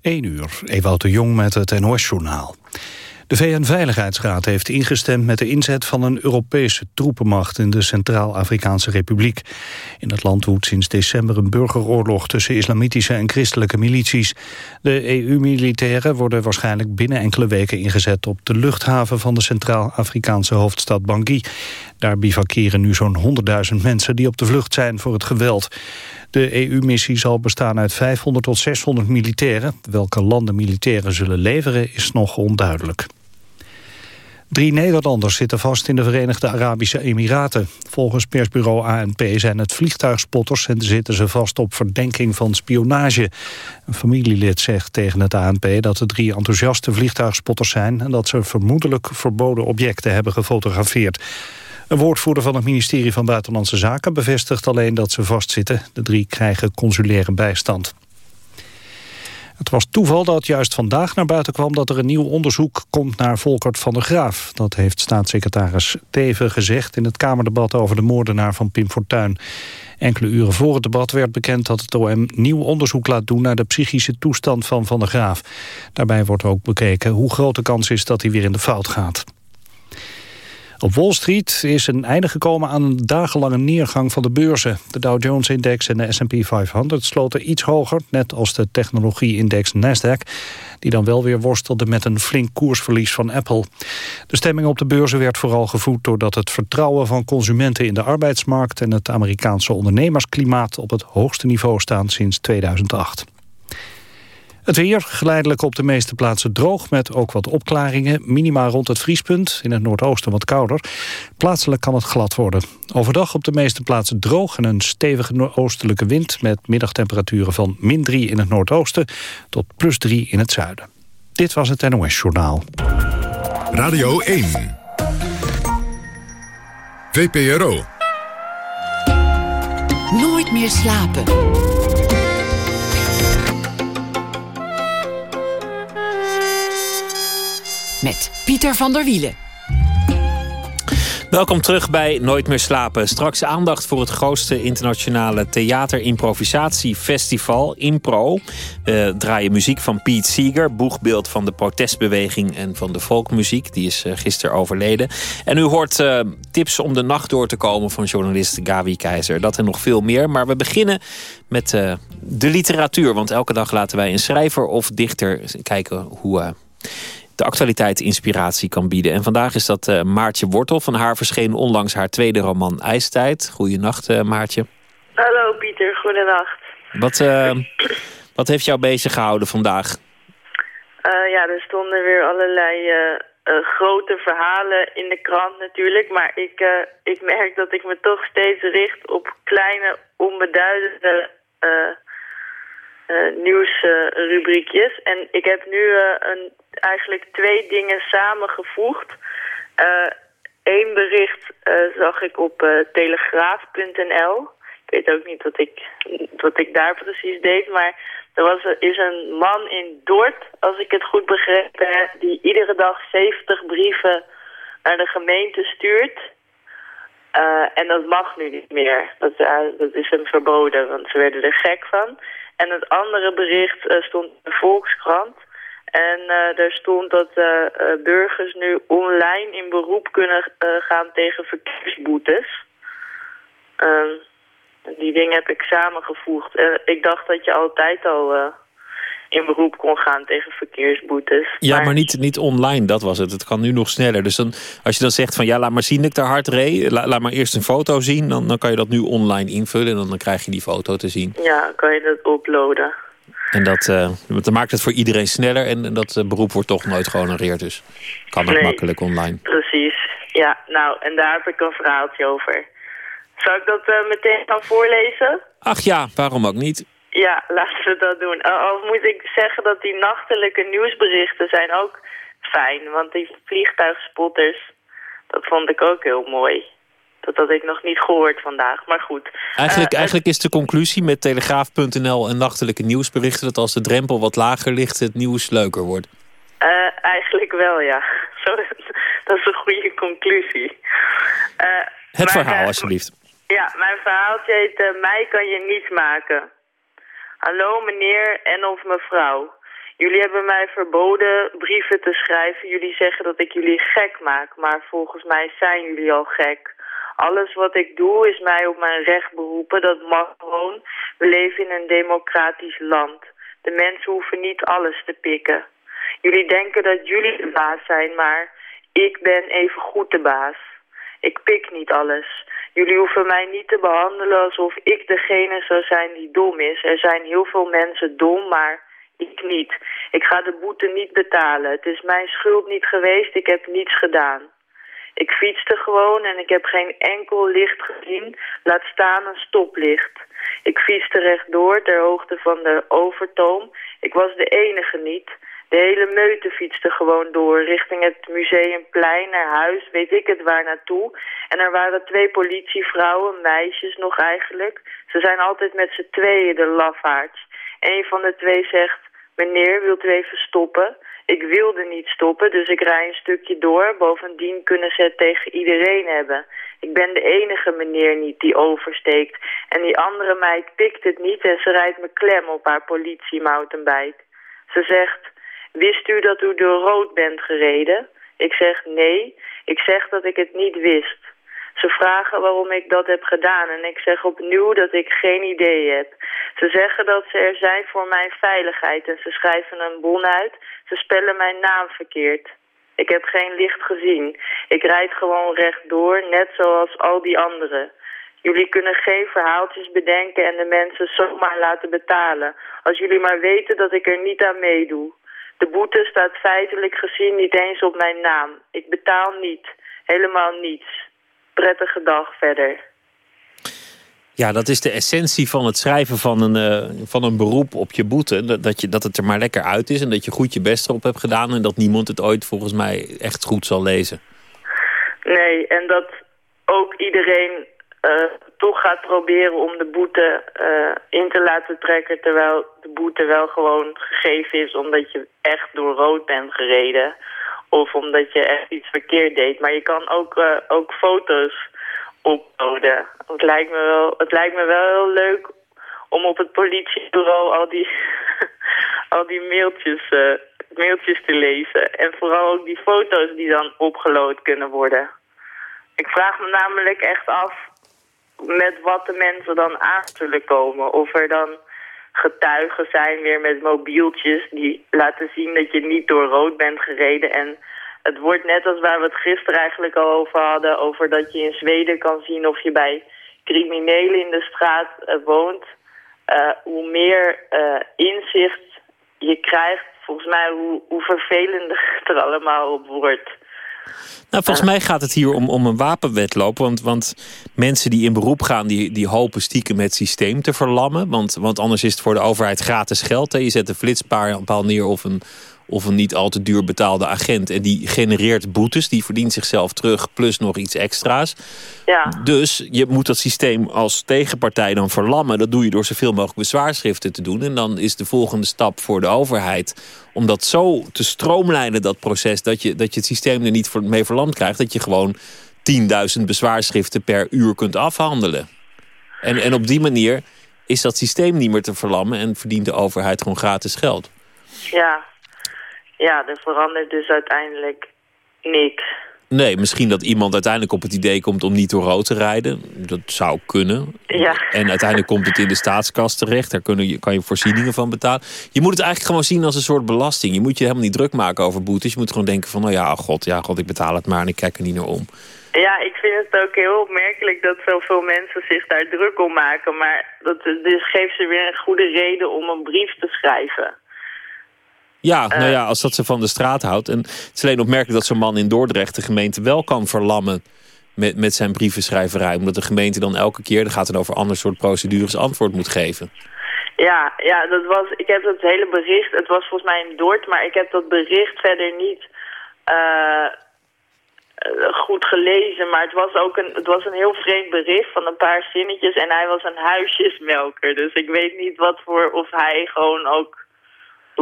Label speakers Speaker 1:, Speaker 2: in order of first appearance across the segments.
Speaker 1: 1 uur, Ewout de Jong met het NOS-journaal. De VN-veiligheidsraad heeft ingestemd met de inzet van een Europese troepenmacht in de Centraal-Afrikaanse Republiek. In het land woedt sinds december een burgeroorlog tussen islamitische en christelijke milities. De EU-militairen worden waarschijnlijk binnen enkele weken ingezet op de luchthaven van de Centraal-Afrikaanse hoofdstad Bangui. Daar bivakeren nu zo'n 100.000 mensen die op de vlucht zijn voor het geweld. De EU-missie zal bestaan uit 500 tot 600 militairen. Welke landen militairen zullen leveren is nog onduidelijk. Drie Nederlanders zitten vast in de Verenigde Arabische Emiraten. Volgens persbureau ANP zijn het vliegtuigspotters... en zitten ze vast op verdenking van spionage. Een familielid zegt tegen het ANP dat de drie enthousiaste vliegtuigspotters zijn... en dat ze vermoedelijk verboden objecten hebben gefotografeerd. Een woordvoerder van het ministerie van Buitenlandse Zaken bevestigt alleen dat ze vastzitten. De drie krijgen consulaire bijstand. Het was toeval dat juist vandaag naar buiten kwam dat er een nieuw onderzoek komt naar Volkert van der Graaf. Dat heeft staatssecretaris Teven gezegd in het Kamerdebat over de moordenaar van Pim Fortuyn. Enkele uren voor het debat werd bekend dat het OM nieuw onderzoek laat doen naar de psychische toestand van Van der Graaf. Daarbij wordt ook bekeken hoe groot de kans is dat hij weer in de fout gaat. Op Wall Street is een einde gekomen aan een dagenlange neergang van de beurzen. De Dow Jones-index en de S&P 500 sloten iets hoger... net als de technologie-index Nasdaq... die dan wel weer worstelde met een flink koersverlies van Apple. De stemming op de beurzen werd vooral gevoed... doordat het vertrouwen van consumenten in de arbeidsmarkt... en het Amerikaanse ondernemersklimaat op het hoogste niveau staan sinds 2008. Het weer geleidelijk op de meeste plaatsen droog... met ook wat opklaringen. Minima rond het vriespunt, in het noordoosten wat kouder. Plaatselijk kan het glad worden. Overdag op de meeste plaatsen droog en een stevige oostelijke wind... met middagtemperaturen van min 3 in het noordoosten... tot plus 3 in het zuiden. Dit was het NOS Journaal.
Speaker 2: Radio 1. VPRO.
Speaker 3: Nooit meer slapen. Met Pieter van der Wielen.
Speaker 4: Welkom terug bij Nooit meer slapen. Straks aandacht voor het grootste internationale theaterimprovisatiefestival, Impro. We draaien muziek van Pete Seeger, boegbeeld van de protestbeweging en van de folkmuziek. Die is uh, gisteren overleden. En u hoort uh, tips om de nacht door te komen van journalist Gavi Keizer. Dat en nog veel meer. Maar we beginnen met uh, de literatuur. Want elke dag laten wij een schrijver of dichter kijken hoe de actualiteit inspiratie kan bieden. En vandaag is dat uh, Maartje Wortel. Van haar verscheen onlangs haar tweede roman IJstijd. Goedenacht uh, Maartje.
Speaker 5: Hallo Pieter, goedenacht.
Speaker 4: Wat, uh, wat heeft jou bezig gehouden vandaag?
Speaker 5: ja, er stonden weer allerlei grote verhalen in de krant natuurlijk. Maar ik, ik merk dat ik me toch steeds richt op kleine, onbeduidende uh, nieuwsrubriekjes. en ik heb nu een, eigenlijk twee dingen samengevoegd. Eén uh, bericht zag ik op telegraaf.nl. Ik weet ook niet wat ik, wat ik daar precies deed, maar er was, is een man in Dort, als ik het goed begrepen die iedere dag 70 brieven naar de gemeente stuurt. En dat mag nu niet meer. Dat, dat is hem verboden, want ze werden er gek van. En het andere bericht stond in de Volkskrant. En uh, daar stond dat uh, burgers nu online in beroep kunnen gaan tegen verkeersboetes. Ehm, die dingen heb ik samengevoegd. ik dacht dat je altijd al in beroep kon gaan tegen verkeersboetes.
Speaker 4: Ja, maar, niet, niet online, dat was het. Het kan nu nog sneller. Dus dan, als je dan zegt van ja, laat maar zien dat ik daar hard reed. laat maar eerst een foto zien. Dan, dan kan je dat nu online invullen en dan, dan krijg je die foto te zien.
Speaker 5: Ja, kan je dat uploaden.
Speaker 4: En dat, uh, dat maakt het voor iedereen sneller. En, dat uh, beroep wordt toch nooit gehonoreerd. Dus kan het makkelijk online.
Speaker 5: Precies. Ja, nou, en daar heb ik een verhaaltje over. Zou ik dat uh, meteen gaan voorlezen?
Speaker 4: Ach ja, waarom ook niet?
Speaker 5: Ja, laten we dat doen. Al moet ik zeggen dat die nachtelijke nieuwsberichten zijn ook fijn. Want die vliegtuigspotters, dat vond ik ook heel mooi. Dat had ik nog niet gehoord vandaag, maar goed.
Speaker 4: Eigenlijk, uh, eigenlijk is de conclusie met telegraaf.nl en nachtelijke nieuwsberichten... dat als de drempel wat lager ligt, het nieuws leuker wordt.
Speaker 5: Uh, eigenlijk wel, ja. Zo, dat is een goede conclusie.
Speaker 4: Uh, het verhaal, alsjeblieft.
Speaker 5: Ja, mijn verhaaltje heet Mij kan je niet maken. Hallo meneer en of mevrouw. Jullie hebben mij verboden brieven te schrijven. Jullie zeggen dat ik jullie gek maak, maar volgens mij zijn jullie al gek. Alles wat ik doe is mij op mijn recht beroepen. Dat mag gewoon. We leven in een democratisch land. De mensen hoeven niet alles te pikken. Jullie denken dat jullie de baas zijn, maar ik ben even goed de baas. Ik pik niet alles. Jullie hoeven mij niet te behandelen alsof ik degene zou zijn die dom is. Er zijn heel veel mensen dom, maar ik niet. Ik ga de boete niet betalen. Het is mijn schuld niet geweest. Ik heb niets gedaan. Ik fietste gewoon en ik heb geen enkel licht gezien. Laat staan een stoplicht. Ik fietste rechtdoor ter hoogte van de overtoom. Ik was de enige niet. De hele meute fietste gewoon door, richting het museumplein, naar huis, weet ik het waar naartoe. En er waren twee politievrouwen, meisjes nog eigenlijk. Ze zijn altijd met z'n tweeën, de lafaards. Een van de twee zegt, meneer, wilt u even stoppen? Ik wilde niet stoppen, dus ik rij een stukje door. Bovendien kunnen ze het tegen iedereen hebben. Ik ben de enige meneer niet die oversteekt. En die andere meid pikt het niet en ze rijdt me klem op haar politiemountainbike. Ze zegt, wist u dat u door rood bent gereden? Ik zeg nee, ik zeg dat ik het niet wist. Ze vragen waarom ik dat heb gedaan en ik zeg opnieuw dat ik geen idee heb. Ze zeggen dat ze er zijn voor mijn veiligheid en ze schrijven een bon uit. Ze spellen mijn naam verkeerd. Ik heb geen licht gezien. Ik rijd gewoon rechtdoor, net zoals al die anderen. Jullie kunnen geen verhaaltjes bedenken en de mensen zomaar laten betalen. Als jullie maar weten dat ik er niet aan meedoe. De boete staat feitelijk gezien niet eens op mijn naam. Ik betaal niet. Helemaal niets prettige dag verder.
Speaker 4: Ja, dat is de essentie van het schrijven van een, uh, van een beroep op je boete. Dat, je, dat het er maar lekker uit is en dat je goed je best erop hebt gedaan... en dat niemand het ooit volgens mij echt goed zal lezen.
Speaker 5: Nee, en dat ook iedereen uh, toch gaat proberen om de boete uh, in te laten trekken... terwijl de boete wel gewoon gegeven is omdat je echt door rood bent gereden... Of omdat je echt iets verkeerd deed. Maar je kan ook, uh, ook foto's uploaden. Het lijkt, me wel, het lijkt me wel heel leuk om op het politiebureau al die, al die mailtjes, uh, mailtjes te lezen. En vooral ook die foto's die dan opgeload kunnen worden. Ik vraag me namelijk echt af met wat de mensen dan aan zullen komen. Of er dan getuigen zijn weer met mobieltjes die laten zien dat je niet door rood bent gereden. En het wordt net als waar we het gisteren eigenlijk al over hadden, over dat je in Zweden kan zien of je bij criminelen in de straat uh, woont. Uh, hoe meer uh, inzicht je krijgt, volgens mij hoe, hoe vervelender het er allemaal op wordt.
Speaker 4: Nou, volgens mij gaat het hier om, om een wapenwetloop. Want, want mensen die in beroep gaan, die, die hopen stiekem het systeem te verlammen. Want, want anders is het voor de overheid gratis geld. Hè. Je zet een flitspaal neer of een, of een niet al te duur betaalde agent. En die genereert boetes, die verdient zichzelf terug, plus nog iets extra's.
Speaker 5: Ja.
Speaker 4: Dus je moet dat systeem als tegenpartij dan verlammen. Dat doe je door zoveel mogelijk bezwaarschriften te doen. En dan is de volgende stap voor de overheid om dat zo te stroomlijnen, dat proces, dat je, dat je het systeem er niet mee verlamd krijgt. Dat je gewoon 10.000 bezwaarschriften per uur kunt afhandelen. En, en op die manier is dat systeem niet meer te verlammen en verdient de overheid gewoon gratis geld.
Speaker 5: Ja, ja, er verandert dus uiteindelijk niks.
Speaker 4: Nee, misschien dat iemand uiteindelijk op het idee komt om niet door rood te rijden. Dat zou kunnen.
Speaker 5: Ja.
Speaker 4: En uiteindelijk komt het in de staatskast terecht. Daar kun je, kan je voorzieningen van betalen. Je moet het eigenlijk gewoon zien als een soort belasting. Je moet je helemaal niet druk maken over boetes. Je moet gewoon denken van, nou ja, god, ja, god, ik betaal het maar en ik kijk er niet naar om.
Speaker 5: Ja, ik vind het ook heel opmerkelijk dat zoveel mensen zich daar druk om maken. Maar dat dus geeft ze weer een goede reden om een brief te schrijven.
Speaker 4: Ja, nou ja, als dat ze van de straat houdt. En het is alleen opmerkelijk dat zo'n man in Dordrecht de gemeente wel kan verlammen met, met zijn brievenschrijverij. Omdat de gemeente dan elke keer, dat gaat het over ander soort procedures, antwoord moet geven.
Speaker 5: Ja, ja dat was, ik heb dat hele bericht, het was volgens mij in Dort, maar ik heb dat bericht verder niet uh, goed gelezen. Maar het was ook een, het was een heel vreemd bericht van een paar zinnetjes en hij was een huisjesmelker. Dus ik weet niet wat voor, of hij gewoon ook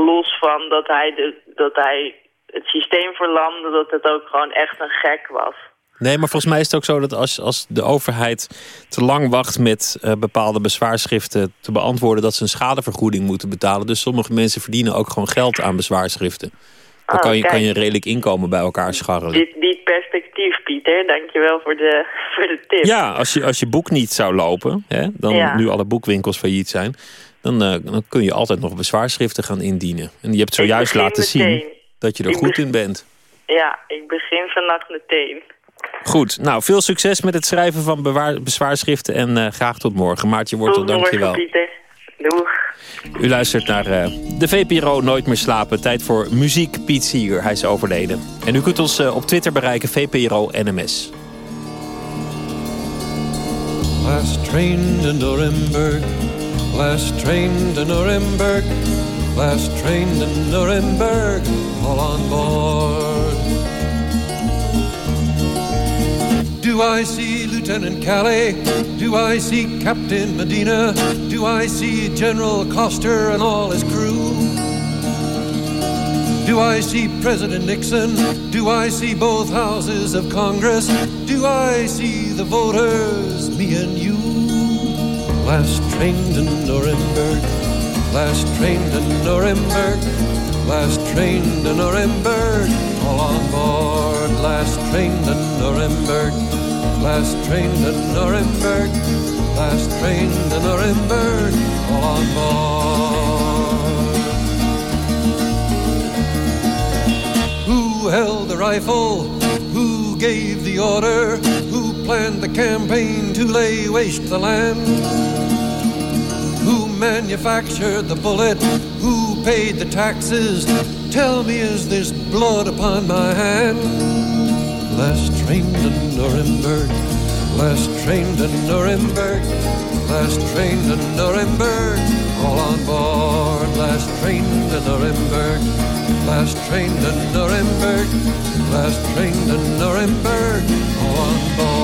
Speaker 5: los van dat hij, de, dat hij het systeem verlamde, dat het ook gewoon echt een gek was.
Speaker 4: Nee, maar volgens mij is het ook zo dat als, als de overheid te lang wacht met uh, bepaalde bezwaarschriften te beantwoorden, dat ze een schadevergoeding moeten betalen. Dus sommige mensen verdienen ook gewoon geld aan bezwaarschriften. Dan
Speaker 5: Oh,
Speaker 4: kan, je,
Speaker 5: kijk.
Speaker 4: kan je redelijk inkomen bij elkaar scharrelen.
Speaker 5: Dit, dit perspectief, Pieter. Dankjewel voor de, voor de tip.
Speaker 4: Ja, als je, als je boek niet zou lopen, hè, dan
Speaker 5: Ja.
Speaker 4: nu alle boekwinkels failliet zijn, dan, eh, dan kun je altijd nog bezwaarschriften gaan indienen. En je hebt zojuist laten zien dat je er
Speaker 5: Ik
Speaker 4: goed in bent.
Speaker 5: Ja, ik begin vannacht meteen.
Speaker 4: Goed, nou veel succes met het schrijven van bewaar- bezwaarschriften en eh, graag tot morgen. Maartje Wortel,
Speaker 5: Tot morgen,
Speaker 4: dankjewel.
Speaker 5: Pieter. Doeg.
Speaker 4: U luistert naar eh, de VPRO Nooit meer slapen. Tijd voor muziek, Piet Seeger. Hij is overleden. En u kunt ons op Twitter bereiken, VPRO NMS.
Speaker 6: Last train to Nuremberg, last train to Nuremberg, last train to Nuremberg, all on board. Do I see Lieutenant Calais? Do I see Captain Medina? Do I see General Coster and all his crew? Do I see President Nixon? Do I see both houses of Congress? Do I see the voters, me and you? Last train to Nuremberg, last train to Nuremberg, last train to Nuremberg, all on board. Last train to Nuremberg, last train to Nuremberg, last train to Nuremberg, all on board. Who held the rifle? Who gave the order? Who planned the campaign to lay waste the land? Manufactured the bullet? Who paid the taxes? Tell me, is this blood upon my hand? Last train to Nuremberg, last train to Nuremberg, last train to Nuremberg, all on board. Last train to Nuremberg, last train to Nuremberg, last train to Nuremberg, all on board.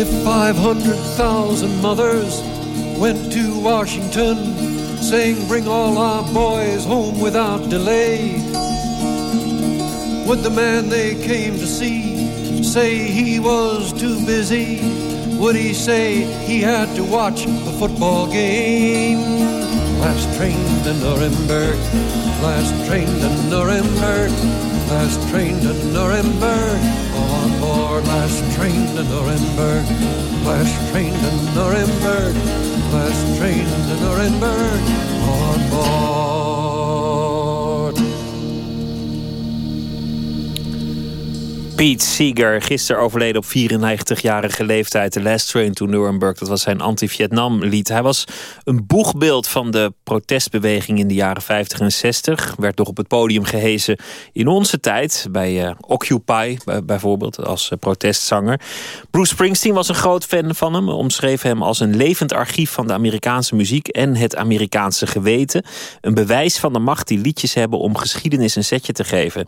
Speaker 6: If 500,000 mothers went to Washington saying, Bring all our boys home without delay, would the man they came to see say he was too busy? Would he say he had to watch the football game? Last train to Nuremberg, last train to Nuremberg, last train to Nuremberg, Last train to Nuremberg, last train to Nuremberg, last train to Nuremberg, on board.
Speaker 4: Pete Seeger, gisteren overleden op 94-jarige leeftijd. The Last Train to Nuremberg, dat was zijn anti-Vietnam lied. Hij was een boegbeeld van de protestbeweging in de jaren 50 en 60. Werd nog op het podium gehezen in onze tijd. Bij eh, Occupy bij- bijvoorbeeld, als eh, protestzanger. Bruce Springsteen was een groot fan van hem. Omschreef hem als een levend archief van de Amerikaanse muziek... en het Amerikaanse geweten. Een bewijs van de macht die liedjes hebben om geschiedenis een setje te geven.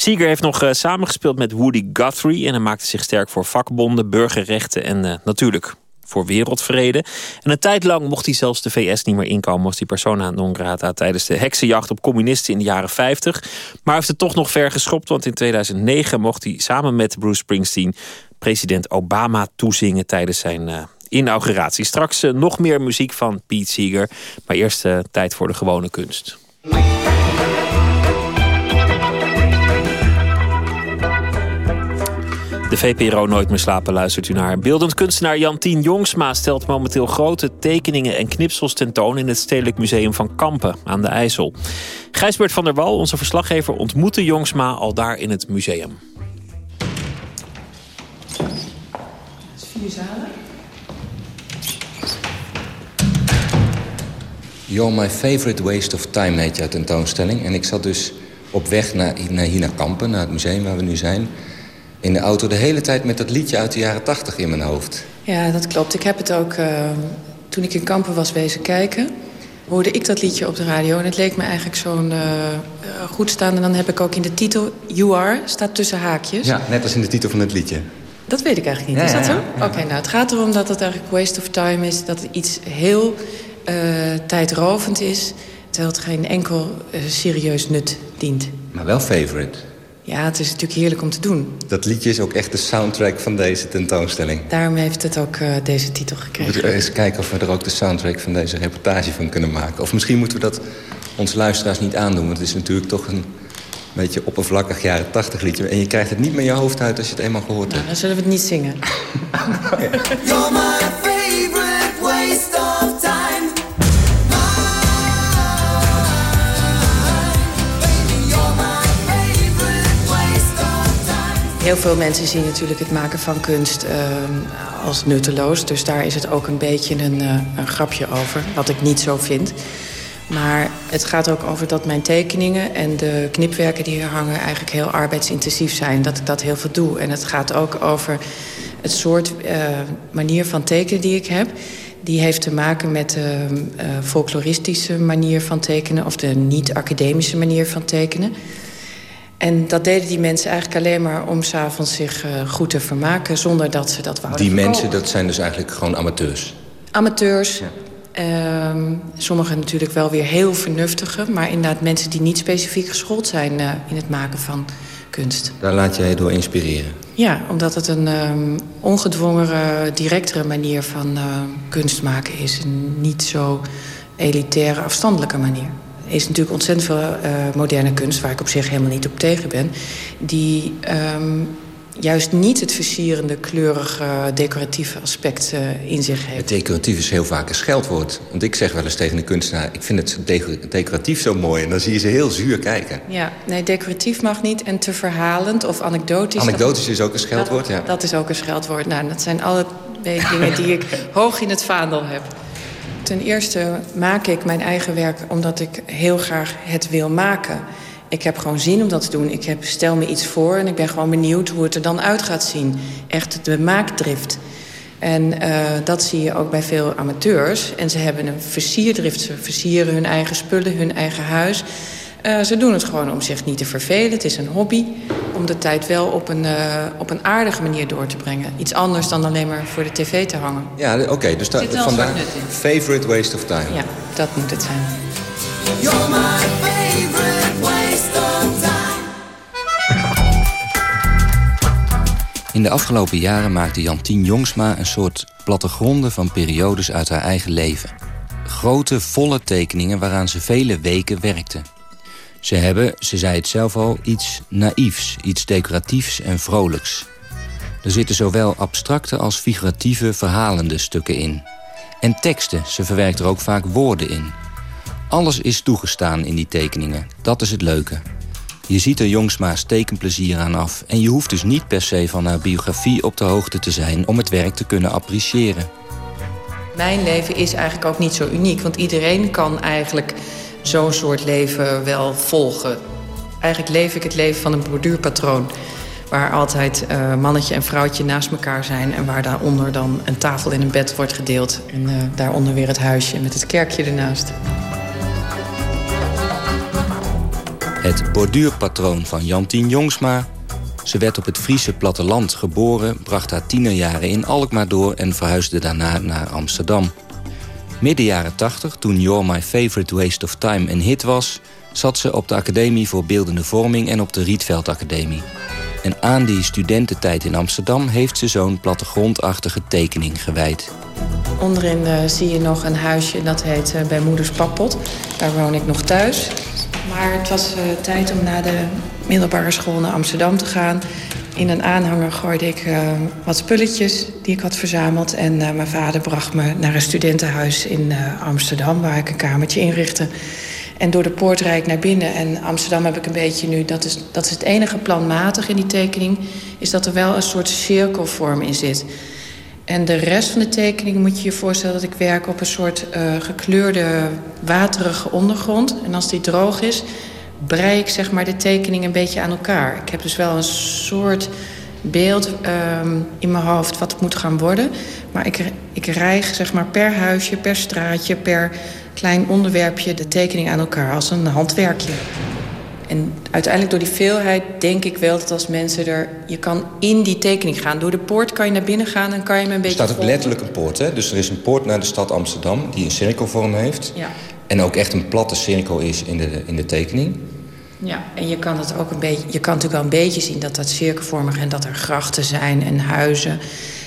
Speaker 4: Seeger heeft nog eh, samengespeeld met Woody Guthrie... en hij maakte zich sterk voor vakbonden, burgerrechten en eh, natuurlijk voor wereldvrede. En een tijd lang mocht hij zelfs de VS niet meer inkomen... als die persona non grata tijdens de heksenjacht op communisten in de jaren 50. Maar hij heeft het toch nog ver geschopt... want in 2009 mocht hij samen met Bruce Springsteen... president Obama toezingen tijdens zijn... eh, Inauguratie. Straks nog meer muziek van Pete Seeger. Maar eerst tijd voor de gewone kunst. De VPRO Nooit meer slapen luistert u naar. Beeldend kunstenaar Jantien Jongsma stelt momenteel grote tekeningen en knipsels tentoon in het Stedelijk Museum van Kampen aan de IJssel. Gijsbert van der Wal, onze verslaggever, ontmoette Jongsma al daar in het museum.
Speaker 7: Vier zalen.
Speaker 8: You're My Favorite Waste of Time heet jouw tentoonstelling. En ik zat dus op weg naar, naar hier naar Kampen, naar het museum waar we nu zijn... in de auto de hele tijd met dat liedje uit de jaren tachtig in mijn hoofd.
Speaker 7: Ja, dat klopt. Ik heb het ook uh, toen ik in Kampen was wezen kijken. hoorde ik dat liedje op de radio. En het leek me eigenlijk zo'n uh, goed staan. En dan heb ik ook in de titel You Are, staat tussen haakjes.
Speaker 8: Ja, net als in de titel van het liedje.
Speaker 7: Dat weet ik eigenlijk niet. is dat zo? Oké, nou het gaat erom dat het eigenlijk waste of time is. Dat het iets heel uh, tijdrovend is. Terwijl het geen enkel serieus nut dient.
Speaker 8: Maar wel favorite.
Speaker 7: Ja, het is natuurlijk heerlijk om te doen.
Speaker 8: Dat liedje is ook echt de soundtrack van deze tentoonstelling.
Speaker 7: Daarom heeft het ook uh, deze titel gekregen.
Speaker 8: We moeten eens kijken of we er ook de soundtrack van deze reportage van kunnen maken. Of misschien moeten we dat onze luisteraars niet aandoen. Want het is natuurlijk toch een beetje oppervlakkig jaren tachtig liedje. En je krijgt het niet meer je hoofd uit als je het eenmaal gehoord nou, hebt.
Speaker 7: dan zullen we het niet zingen.
Speaker 9: My
Speaker 7: Heel veel mensen zien natuurlijk het maken van kunst uh, als nutteloos. Dus daar is het ook een beetje een, uh, een grapje over, wat ik niet zo vind. Maar het gaat ook over dat mijn tekeningen en de knipwerken die hier hangen... eigenlijk heel arbeidsintensief zijn, dat ik dat heel veel doe. En het gaat ook over het soort uh, manier van tekenen die ik heb... die heeft te maken met de folkloristische manier van tekenen... of de niet-academische manier van tekenen... En dat deden die mensen eigenlijk alleen maar om s'avonds zich uh, goed te vermaken... zonder dat ze dat wouden
Speaker 8: Die mensen, dat zijn dus eigenlijk gewoon amateurs?
Speaker 7: Amateurs. Ja. Uh, sommigen natuurlijk wel weer heel vernuftige... maar inderdaad mensen die niet specifiek geschoold zijn uh, in het maken van kunst.
Speaker 8: Daar laat jij door inspireren?
Speaker 7: Ja, omdat het een um, ongedwongere, directere manier van uh, kunst maken is. Een niet zo elitaire, afstandelijke manier is natuurlijk ontzettend veel uh, moderne kunst... waar ik op zich helemaal niet op tegen ben... die um, juist niet het versierende, kleurige, decoratieve aspect uh, in zich heeft.
Speaker 8: Het decoratief is heel vaak een scheldwoord. Want ik zeg wel eens tegen een kunstenaar... ik vind het decoratief zo mooi. En dan zie je ze heel zuur kijken.
Speaker 7: Ja, nee, decoratief mag niet. En te verhalend of anekdotisch...
Speaker 8: Anekdotisch dat, is ook een scheldwoord,
Speaker 7: dat,
Speaker 8: ja.
Speaker 7: Dat is ook een scheldwoord. Nou, dat zijn alle dingen die ik hoog in het vaandel heb. Ten eerste maak ik mijn eigen werk omdat ik heel graag het wil maken. Ik heb gewoon zin om dat te doen. Ik heb, stel me iets voor en ik ben gewoon benieuwd hoe het er dan uit gaat zien. Echt de maakdrift. En uh, dat zie je ook bij veel amateurs. En ze hebben een versierdrift. Ze versieren hun eigen spullen, hun eigen huis. Uh, ze doen het gewoon om zich niet te vervelen. Het is een hobby om de tijd wel op een, uh, op een aardige manier door te brengen. Iets anders dan alleen maar voor de tv te hangen.
Speaker 8: Ja, oké. Okay, dus vandaar favorite waste of time.
Speaker 7: Ja, dat moet het zijn.
Speaker 9: You're my favorite waste of time.
Speaker 8: In de afgelopen jaren maakte Jantien Jongsma een soort plattegronden van periodes uit haar eigen leven. Grote, volle tekeningen waaraan ze vele weken werkte. Ze hebben, ze zei het zelf al, iets naïefs, iets decoratiefs en vrolijks. Er zitten zowel abstracte als figuratieve verhalende stukken in. En teksten, ze verwerkt er ook vaak woorden in. Alles is toegestaan in die tekeningen, dat is het leuke. Je ziet er Jongsma's tekenplezier aan af... en je hoeft dus niet per se van haar biografie op de hoogte te zijn... om het werk te kunnen appreciëren.
Speaker 7: Mijn leven is eigenlijk ook niet zo uniek, want iedereen kan eigenlijk zo'n soort leven wel volgen. Eigenlijk leef ik het leven van een borduurpatroon. Waar altijd uh, mannetje en vrouwtje naast elkaar zijn... en waar daaronder dan een tafel en een bed wordt gedeeld. En uh, daaronder weer het huisje met het kerkje ernaast.
Speaker 8: Het borduurpatroon van Jantien Jongsma. Ze werd op het Friese platteland geboren... bracht haar tienerjaren in Alkmaar door... en verhuisde daarna naar Amsterdam. Midden jaren 80, toen You're My Favorite Waste of Time een hit was... zat ze op de Academie voor Beeldende Vorming en op de Rietveld Academie. En aan die studententijd in Amsterdam heeft ze zo'n plattegrondachtige tekening gewijd.
Speaker 7: Onderin uh, zie je nog een huisje dat heet uh, Bij Moeders Pappot. Daar woon ik nog thuis. Maar het was uh, tijd om naar de middelbare school naar Amsterdam te gaan. In een aanhanger gooide ik uh, wat spulletjes die ik had verzameld. En uh, mijn vader bracht me naar een studentenhuis in uh, Amsterdam... waar ik een kamertje inrichtte. En door de poort rijd naar binnen. En Amsterdam heb ik een beetje nu... Dat is, dat is het enige planmatig in die tekening... is dat er wel een soort cirkelvorm in zit. En de rest van de tekening moet je je voorstellen... dat ik werk op een soort gekleurde, waterige ondergrond. En als die droog is brei ik zeg maar, de tekening een beetje aan elkaar. Ik heb dus wel een soort beeld um, in mijn hoofd wat het moet gaan worden. Maar ik, ik rijg zeg maar, per huisje, per straatje, per klein onderwerpje de tekening aan elkaar als een handwerkje. En uiteindelijk door die veelheid denk ik wel dat als mensen er... Je kan in die tekening gaan. Door de poort kan je naar binnen gaan en kan je hem een
Speaker 8: Er
Speaker 7: beetje
Speaker 8: staat ook letterlijk een poort, hè? Dus er is een poort naar de stad Amsterdam die een cirkelvorm heeft.
Speaker 7: Ja.
Speaker 8: En ook echt een platte cirkel is in de, in de tekening.
Speaker 7: Ja, en je kan het ook een beetje. Je kan natuurlijk wel een beetje zien dat dat cirkelvormig en dat er grachten zijn en huizen.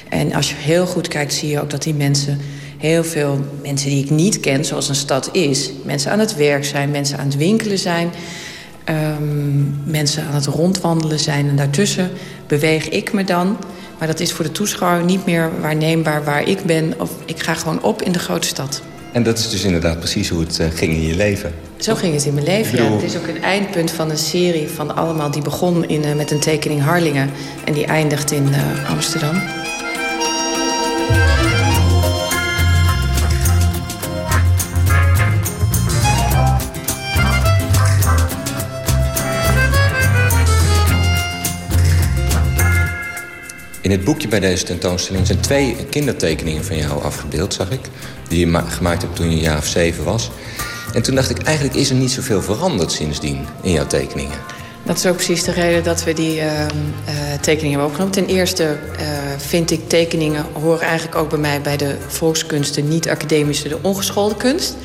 Speaker 7: En als je heel goed kijkt, zie je ook dat die mensen. Heel veel mensen die ik niet ken, zoals een stad is. Mensen aan het werk zijn, mensen aan het winkelen zijn. ehm, mensen aan het rondwandelen zijn. En daartussen beweeg ik me dan. Maar dat is voor de toeschouwer niet meer waarneembaar waar ik ben. Of ik ga gewoon op in de grote stad.
Speaker 8: En dat is dus inderdaad precies hoe het eh, ging in je leven.
Speaker 7: Zo ging het in mijn leven.
Speaker 8: Ik bedoel-
Speaker 7: Ja. Het is ook een eindpunt van een serie van allemaal die begon in, eh, met een tekening Harlingen en die eindigt in eh, Amsterdam.
Speaker 8: In het boekje bij deze tentoonstelling zijn twee kindertekeningen van jou afgebeeld, zag ik. Die je ma- gemaakt hebt toen je een jaar of zeven was. En toen dacht ik, eigenlijk is er niet zoveel veranderd sindsdien in jouw tekeningen.
Speaker 7: Dat is ook precies de reden dat we die eh, eh, tekeningen hebben opgenomen. Ten eerste eh, vind ik tekeningen horen eigenlijk ook bij mij bij de volkskunsten, niet academische, de ongeschoolde kunst.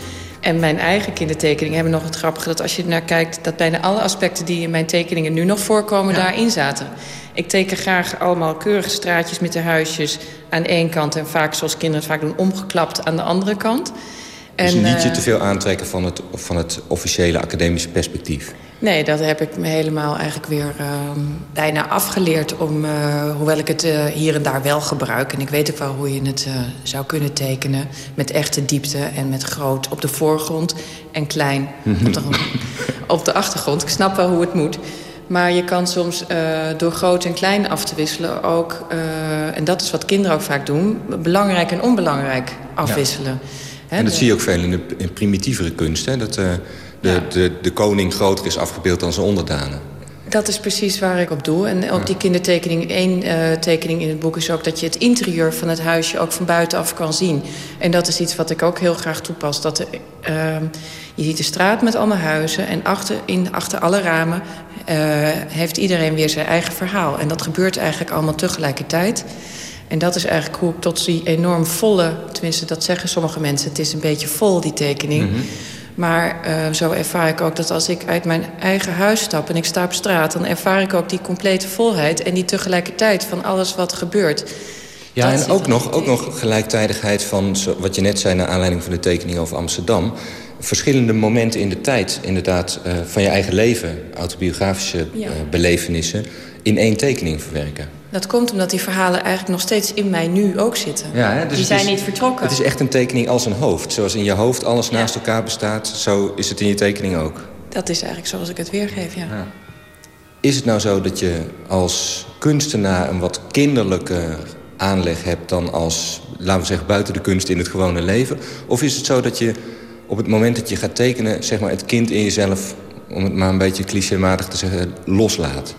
Speaker 7: En mijn eigen kindertekeningen hebben nog het grappige dat als je er naar kijkt, dat bijna alle aspecten die in mijn tekeningen nu nog voorkomen, daarin zaten. Ik teken graag allemaal keurige straatjes met de huisjes aan één kant en vaak, zoals kinderen het vaak doen, omgeklapt aan de andere kant.
Speaker 8: dus niet je
Speaker 7: eh,
Speaker 8: te veel aantrekken van het, van het officiële academische perspectief.
Speaker 7: Nee, dat heb ik me helemaal eigenlijk weer ehm, bijna afgeleerd. Om, eh, hoewel ik het eh, hier en daar wel gebruik. En ik weet ook wel hoe je het eh, zou kunnen tekenen. Met echte diepte en met groot op de voorgrond en klein op, de, op de achtergrond. Ik snap wel hoe het moet. Maar je kan soms door groot en klein af te wisselen ook... en dat is wat kinderen ook vaak doen... belangrijk en onbelangrijk afwisselen.
Speaker 8: En dat
Speaker 7: de-
Speaker 8: zie je ook veel in de in primitievere kunst. Hè? Dat de, de, de koning groter is afgebeeld dan zijn onderdanen.
Speaker 7: Dat is precies waar ik op doe. En ook die kindertekening, één eh, tekening in het boek is ook dat je het interieur van het huisje ook van buitenaf kan zien. En dat is iets wat ik ook heel graag toepas. Dat de, ehm, je ziet de straat met allemaal huizen en achter, in, achter alle ramen eh, heeft iedereen weer zijn eigen verhaal. En dat gebeurt eigenlijk allemaal tegelijkertijd. En dat is eigenlijk hoe ik tot die enorm volle, tenminste dat zeggen sommige mensen, het is een beetje vol die tekening. Maar eh, zo ervaar ik ook dat als ik uit mijn eigen huis stap en ik sta op straat... dan ervaar ik ook die complete volheid en die tegelijkertijd van alles wat gebeurt.
Speaker 8: Ja,
Speaker 7: Dat
Speaker 8: en ook nog, ook nog gelijktijdigheid van wat je net zei... naar aanleiding van de tekening over Amsterdam. Verschillende momenten in de tijd, inderdaad, eh, van je eigen leven... autobiografische
Speaker 7: Ja.
Speaker 8: eh, belevenissen, in één tekening verwerken.
Speaker 7: Dat komt omdat die verhalen eigenlijk nog steeds in mij nu ook zitten.
Speaker 8: Ja, hè, dus
Speaker 7: die zijn
Speaker 8: is-
Speaker 7: niet vertrokken.
Speaker 8: Het is echt een tekening als een hoofd. Zoals in je hoofd alles
Speaker 7: Ja.
Speaker 8: naast elkaar bestaat, zo is het in je tekening ook.
Speaker 7: Dat is eigenlijk zoals ik het weergeef, ja.
Speaker 8: Ja. Is het nou zo dat je als kunstenaar een wat kinderlijke aanleg hebt... dan als, laten we zeggen, buiten de kunst in het gewone leven? Of is het zo dat je op het moment dat je gaat tekenen... zeg maar het kind in jezelf, om het maar een beetje clichématig te zeggen, loslaat?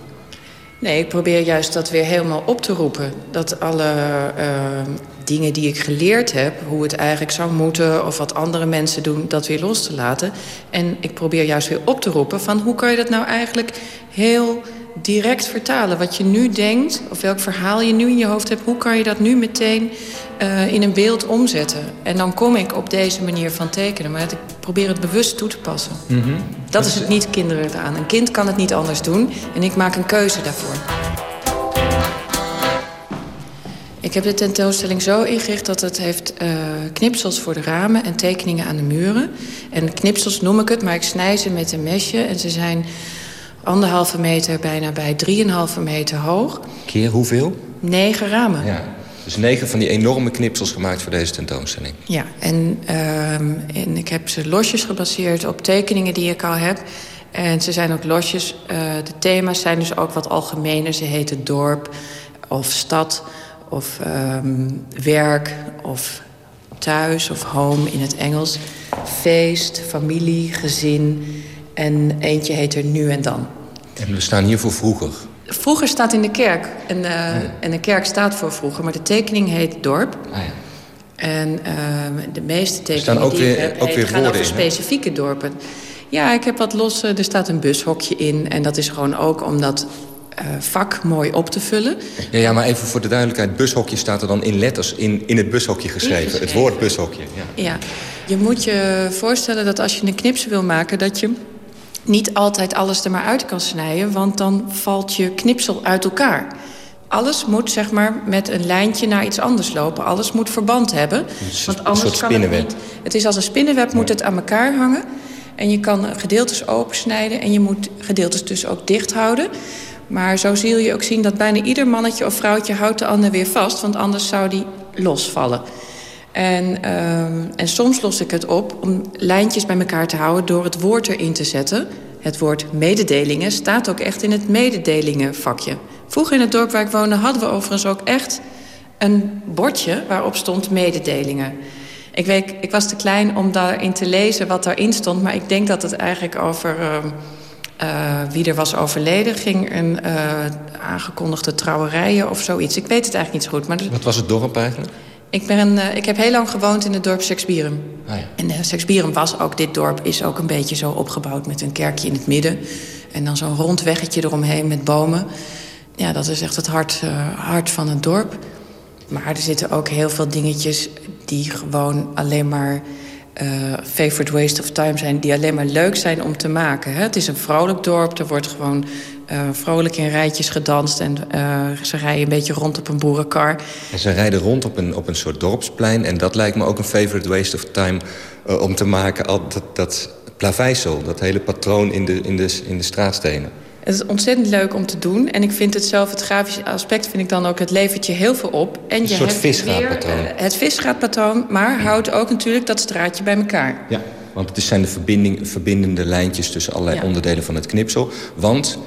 Speaker 7: Nee, ik probeer juist dat weer helemaal op te roepen. Dat alle eh, dingen die ik geleerd heb, hoe het eigenlijk zou moeten... of wat andere mensen doen, dat weer los te laten. En ik probeer juist weer op te roepen van... hoe kan je dat nou eigenlijk heel direct vertalen? Wat je nu denkt, of welk verhaal je nu in je hoofd hebt... hoe kan je dat nu meteen eh, in een beeld omzetten? En dan kom ik op deze manier van tekenen. Maar ik probeer het bewust toe te passen. Dat is het niet kinderen aan. Een kind kan het niet anders doen en ik maak een keuze daarvoor. Ik heb de tentoonstelling zo ingericht dat het heeft eh, knipsels voor de ramen en tekeningen aan de muren. En knipsels noem ik het, maar ik snij ze met een mesje. En ze zijn anderhalve meter bijna bij drieënhalve meter hoog.
Speaker 8: Keer hoeveel?
Speaker 7: Negen ramen.
Speaker 8: Ja. Dus negen van die enorme knipsels gemaakt voor deze tentoonstelling.
Speaker 7: Ja, en, ehm, en ik heb ze losjes gebaseerd op tekeningen die ik al heb. En ze zijn ook losjes. eh, de thema's zijn dus ook wat algemener. Ze heten dorp of stad of ehm, werk of thuis of home in het Engels. Feest, familie, gezin. En eentje heet er nu en dan.
Speaker 8: En we staan hier voor vroeger.
Speaker 7: Vroeger staat in de kerk. En, eh, en de kerk staat voor vroeger. Maar de tekening heet dorp.
Speaker 8: Ah ja.
Speaker 7: En ehm, de meeste tekeningen
Speaker 8: ook
Speaker 7: die
Speaker 8: weer-
Speaker 7: ik heb,
Speaker 8: ook weer
Speaker 7: gaan over
Speaker 8: in,
Speaker 7: specifieke dorpen. Ja, ik heb wat losse. Er staat een bushokje in. En dat is gewoon ook om dat eh, vak mooi op te vullen.
Speaker 8: Ja, ja, maar even voor de duidelijkheid. Bushokje staat er dan in letters in, in het bushokje geschreven. Het woord bushokje. Ja.
Speaker 7: Ja, je moet je voorstellen dat als je een knipsel wil maken... dat je niet altijd alles er maar uit kan snijden... want dan valt je knipsel uit elkaar. Alles moet zeg maar met een lijntje naar iets anders lopen. Alles moet verband hebben. Want anders
Speaker 8: soort
Speaker 7: kan het niet. Het is als een spinnenweb, moet het aan elkaar hangen. En je kan gedeeltes opensnijden en je moet gedeeltes dus ook dicht houden. Maar zo zul je ook zien dat bijna ieder mannetje of vrouwtje houdt de ander weer vast. Want anders zou die losvallen. En, ehm, en soms los ik het op om lijntjes bij elkaar te houden door het woord erin te zetten. Het woord mededelingen staat ook echt in het mededelingenvakje. Vroeger in het dorp waar ik woonde hadden we overigens ook echt een bordje waarop stond mededelingen. Ik, weet, ik was te klein om daarin te lezen wat daarin stond... maar ik denk dat het eigenlijk over ehm, eh, wie er was overleden... ging een eh, aangekondigde trouwerijen of zoiets. Ik weet het eigenlijk niet zo goed. Maar
Speaker 8: Wat was het dorp eigenlijk?
Speaker 7: Ik, ben, eh, ik heb heel lang gewoond in het dorp Seksbieren.
Speaker 8: Ah, ja.
Speaker 7: En uh, Seksbieren was ook, dit dorp is ook een beetje zo opgebouwd... met een kerkje in het midden. En dan zo'n rond weggetje eromheen met bomen. Ja, dat is echt het hart, eh, hart van het dorp. Maar er zitten ook heel veel dingetjes die gewoon alleen maar... eh, favorite waste of time zijn, die alleen maar leuk zijn om te maken. Hè? Het is een vrolijk dorp, er wordt gewoon eh, vrolijk in rijtjes gedanst... en eh, ze rijden een beetje rond op een boerenkar.
Speaker 8: En ze rijden rond op een, op een soort dorpsplein. En dat lijkt me ook een favorite waste of time eh, om te maken. Al dat, dat plaveisel, dat hele patroon in de, in, de, in de straatstenen.
Speaker 7: Het is ontzettend leuk om te doen. En ik vind het zelf, het grafische aspect, vind ik dan ook... het levert je heel veel op. En je
Speaker 8: soort
Speaker 7: hebt
Speaker 8: visgraatpatroon.
Speaker 7: weer, het visgraatpatroon, maar houdt ook natuurlijk dat straatje bij elkaar.
Speaker 8: Ja, want het zijn de verbinding, verbindende lijntjes tussen allerlei
Speaker 7: Ja.
Speaker 8: onderdelen van het knipsel. Want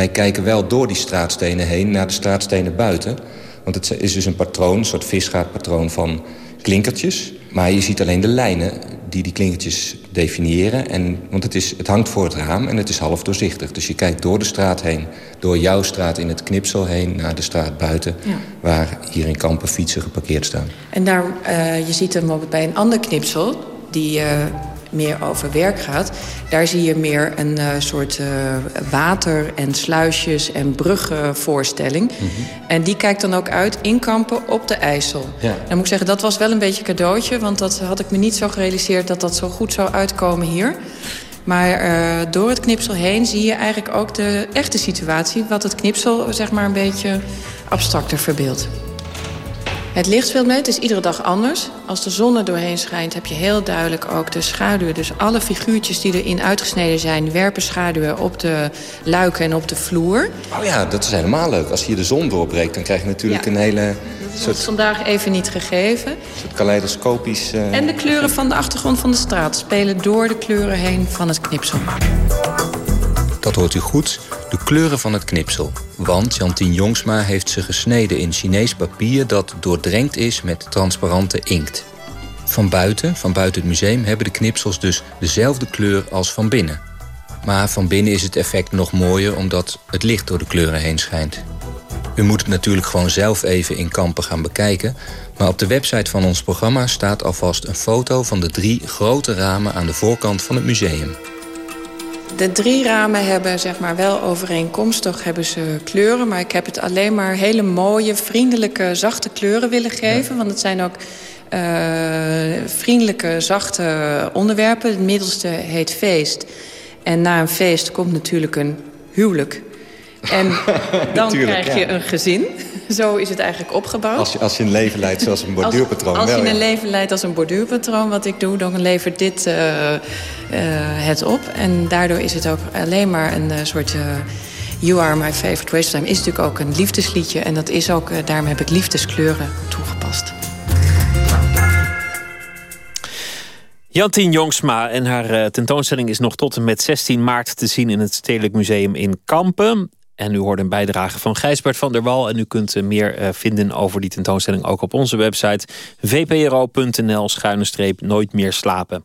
Speaker 8: wij kijken wel door die straatstenen heen naar de straatstenen buiten. Want het is dus een patroon, een soort visgaatpatroon van klinkertjes. Maar je ziet alleen de lijnen die die klinkertjes definiëren. En, want het, is, het hangt voor het raam en het is half doorzichtig. Dus je kijkt door de straat heen, door jouw straat in het knipsel heen... naar de straat buiten,
Speaker 7: Ja.
Speaker 8: waar hier in Kampen fietsen geparkeerd staan.
Speaker 7: En daar, eh, je ziet hem op, bij een ander knipsel, die eh, meer over werk gaat. Daar zie je meer een eh, soort eh, water en sluisjes en bruggenvoorstelling. En die kijkt dan ook uit in Kampen op de IJssel.
Speaker 8: Ja.
Speaker 7: Dan moet ik zeggen, dat was wel een beetje een cadeautje... want dat had ik me niet zo gerealiseerd dat dat zo goed zou uitkomen hier. Maar eh, door het knipsel heen zie je eigenlijk ook de echte situatie... wat het knipsel zeg maar een beetje abstracter verbeeldt. Het lichtspelmet is iedere dag anders. Als de zon er doorheen schijnt, heb je heel duidelijk ook de schaduwen. Dus alle figuurtjes die erin uitgesneden zijn... werpen schaduwen op de luiken en op de vloer.
Speaker 8: Oh ja, dat is helemaal leuk. Als hier de zon doorbreekt, dan krijg je natuurlijk
Speaker 7: Ja.
Speaker 8: een hele
Speaker 7: Dat is
Speaker 8: soort,
Speaker 7: vandaag even niet gegeven.
Speaker 8: soort kaleidoscopisch... eh,
Speaker 7: En de kleuren van de achtergrond van de straat spelen door de kleuren heen van het knipsel.
Speaker 8: Dat hoort u goed, de kleuren van het knipsel. Want Jantien Jongsma heeft ze gesneden in Chinees papier... dat doordrenkt is met transparante inkt. Van buiten, van buiten het museum, hebben de knipsels dus dezelfde kleur als van binnen. Maar van binnen is het effect nog mooier omdat het licht door de kleuren heen schijnt. U moet het natuurlijk gewoon zelf even in kampen gaan bekijken... maar op de website van ons programma staat alvast een foto... van de drie grote ramen aan de voorkant van het museum.
Speaker 7: De drie ramen hebben zeg maar wel overeenkomstig hebben ze kleuren... maar ik heb het alleen maar hele mooie, vriendelijke, zachte kleuren willen geven. Want het zijn ook eh, vriendelijke, zachte onderwerpen. Het middelste heet feest. En na een feest komt natuurlijk een huwelijk. En dan
Speaker 8: Tuurlijk,
Speaker 7: krijg je
Speaker 8: ja.
Speaker 7: een gezin. Zo is het eigenlijk opgebouwd.
Speaker 8: Als je, als je een leven leidt zoals een borduurpatroon.
Speaker 7: Als, als
Speaker 8: wel,
Speaker 7: je een
Speaker 8: ja.
Speaker 7: leven leidt als een borduurpatroon, wat ik doe, dan levert dit eh, eh, het op. En daardoor is het ook alleen maar een eh, soort... you are my favorite waste time is natuurlijk ook een liefdesliedje. En dat is ook, eh, daarom heb ik liefdeskleuren toegepast.
Speaker 4: Jantien Jongsma en haar eh, tentoonstelling is nog tot en met 16 maart te zien in het Stedelijk Museum in Kampen. En u hoort een bijdrage van Gijsbert van der Wal. En u kunt eh, meer eh, vinden over die tentoonstelling ook op onze website vpro.nl schuine streep nooit meer slapen.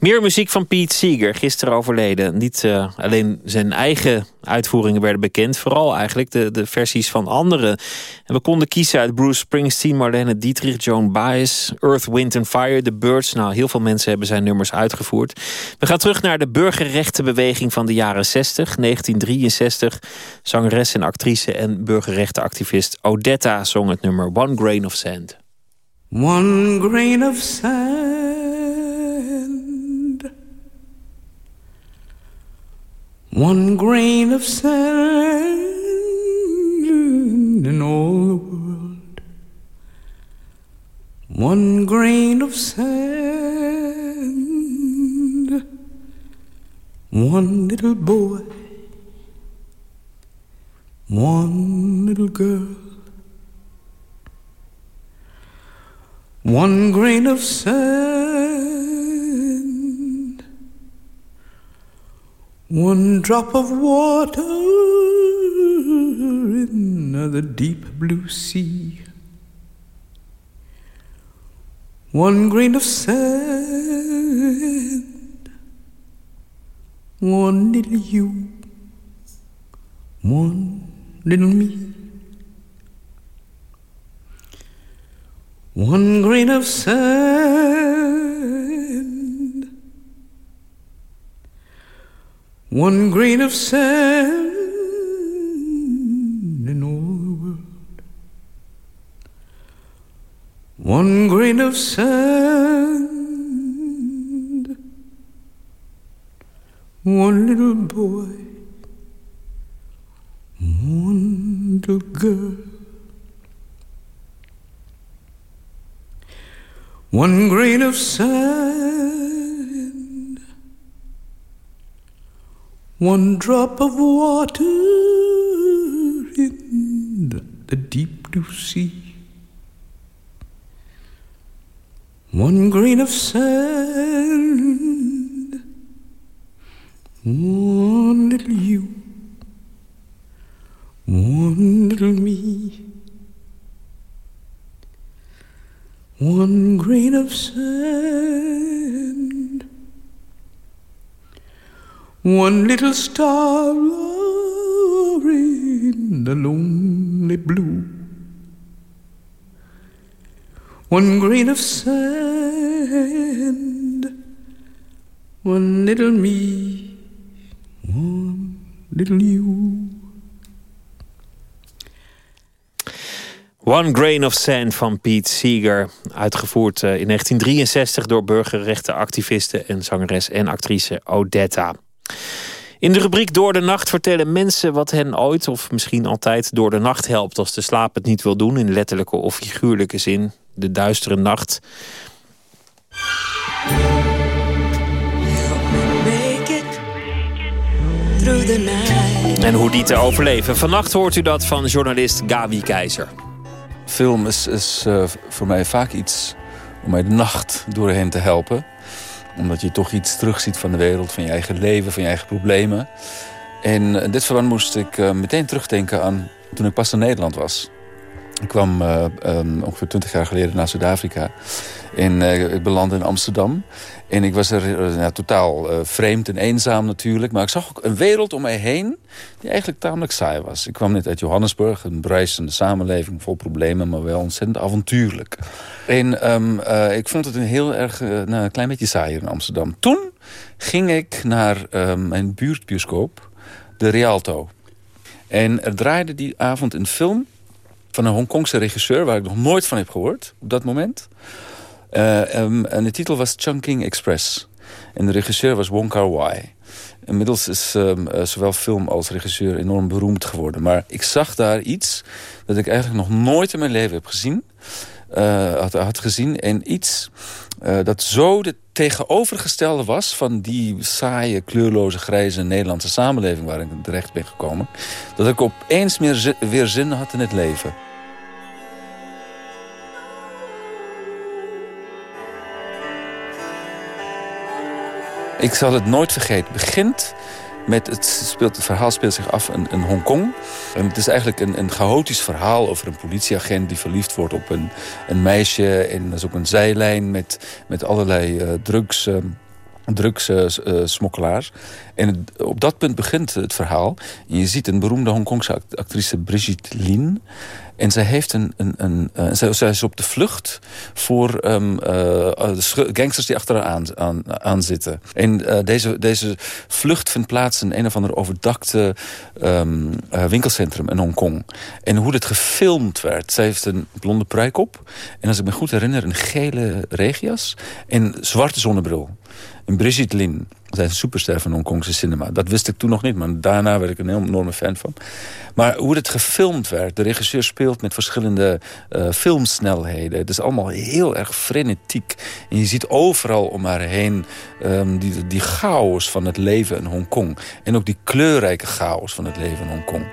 Speaker 4: Meer muziek van Pete Seeger, gisteren overleden. Niet uh, alleen zijn eigen uitvoeringen werden bekend, vooral eigenlijk de, de versies van anderen. En we konden kiezen uit Bruce Springsteen, Marlene Dietrich, Joan Baez, Earth, Wind and Fire, The Birds. Nou, heel veel mensen hebben zijn nummers uitgevoerd. We gaan terug naar de burgerrechtenbeweging van de jaren 60, 1963. Zangeres en actrice en burgerrechtenactivist Odetta zong het nummer One Grain of Sand.
Speaker 10: One grain of sand One grain of sand in all the world. One grain of sand. One little boy. One little girl. One grain of sand one drop of water in the deep blue sea. One grain of sand, one little you, one little me. One grain of sand One grain of sand in all the world. One grain of sand. One little boy. One little girl. One grain of sand One drop of water in the deep blue sea. One grain of sand. One little you. One little me. One grain of sand. One little star in the lonely blue. One grain of sand. One little me. One little you.
Speaker 4: One Grain of Sand van Pete Seeger. Uitgevoerd eh, in 1963 door burgerrechtenactivisten en zangeres en actrice Odetta. In de rubriek Door de Nacht vertellen mensen wat hen ooit of misschien altijd door de nacht helpt als de slaap het niet wil doen in letterlijke of figuurlijke zin. De duistere nacht. En hoe die te overleven. Vannacht hoort u dat van journalist Gabi Keizer.
Speaker 11: Film is, is uh, voor mij vaak iets om mij de nacht doorheen te helpen omdat je toch iets terugziet van de wereld, van je eigen leven, van je eigen problemen. En in dit verband moest ik uh, meteen terugdenken aan toen ik pas in Nederland was. Ik kwam uh, um, ongeveer 20 jaar geleden naar Zuid-Afrika. En uh, ik belandde in Amsterdam. En ik was er ja, totaal vreemd en eenzaam natuurlijk. Maar ik zag ook een wereld om mij heen die eigenlijk tamelijk saai was. Ik kwam net uit Johannesburg, een bruisende samenleving vol problemen... maar wel ontzettend avontuurlijk. En uh, ik vond het een heel erg, nou, een klein beetje saaier in Amsterdam. Toen ging ik naar um, mijn buurtbioscoop, de Rialto. En er draaide die avond een film van een Hongkongse regisseur... waar ik nog nooit van heb gehoord op dat moment. Uh, um, en de titel was Chunking Express. En de regisseur was Wong Kar-wai. Inmiddels is um, uh, zowel film als regisseur enorm beroemd geworden. Maar ik zag daar iets dat ik eigenlijk nog nooit in mijn leven heb gezien uh, had, had, gezien. En iets dat zo de tegenovergestelde was... van die saaie, kleurloze, grijze Nederlandse samenleving... waar ik terecht ben gekomen. Dat ik opeens meer weer zin had in het leven. Ik zal het nooit vergeten. Begint Met het, speelt, het verhaal speelt zich af in, in Hongkong. En het is eigenlijk een, een chaotisch verhaal over een politieagent... die verliefd wordt op een, een meisje. En dat is ook een zijlijn met, met allerlei uh, drugs... Uh, drugssmokkelaars. en het, op dat punt begint het verhaal. En je ziet een beroemde Hongkongse actrice Brigitte Lin. En zij, heeft een, een, een, uh, zij, is op de vlucht voor um, uh, gangsters die achter haar aan, zitten. En uh, deze, deze vlucht vindt plaats in een of ander overdakte um, winkelcentrum in Hongkong. En hoe dit gefilmd werd. Zij heeft een blonde pruik op. En als ik me goed herinner, een gele regias en zwarte zonnebril. En Brigitte Lin, zij is een superster van Hongkongse cinema. Dat wist ik toen nog niet, maar daarna werd ik een enorme fan van. Maar hoe het gefilmd werd, de regisseur speelt met verschillende uh, filmsnelheden. Het is allemaal heel erg frenetiek. En je ziet overal om haar heen um, die, die chaos van het leven in Hongkong. En ook die kleurrijke chaos van het leven in Hongkong.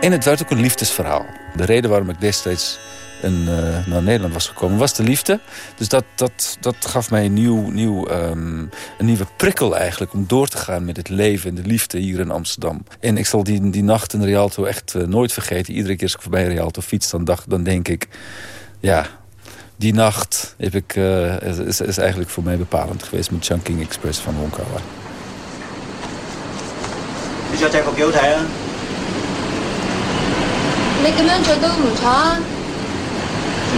Speaker 11: En het werd ook een liefdesverhaal. De reden waarom ik destijds en, uh, naar Nederland was gekomen, was de liefde. Dus dat, dat, dat gaf mij een, nieuw, nieuw, um, een nieuwe prikkel eigenlijk... om door te gaan met het leven en de liefde hier in Amsterdam. En ik zal die, die nacht in Rialto echt uh, nooit vergeten. Iedere keer als ik voorbij Rialto fiets, dan, dacht, dan denk ik... ja, die nacht heb ik, uh, is, is eigenlijk voor mij bepalend geweest... met Chunking Express van Wonkawa.
Speaker 12: 你想借个几好睇啊？
Speaker 13: 你咁样着都唔错。
Speaker 12: 食 唔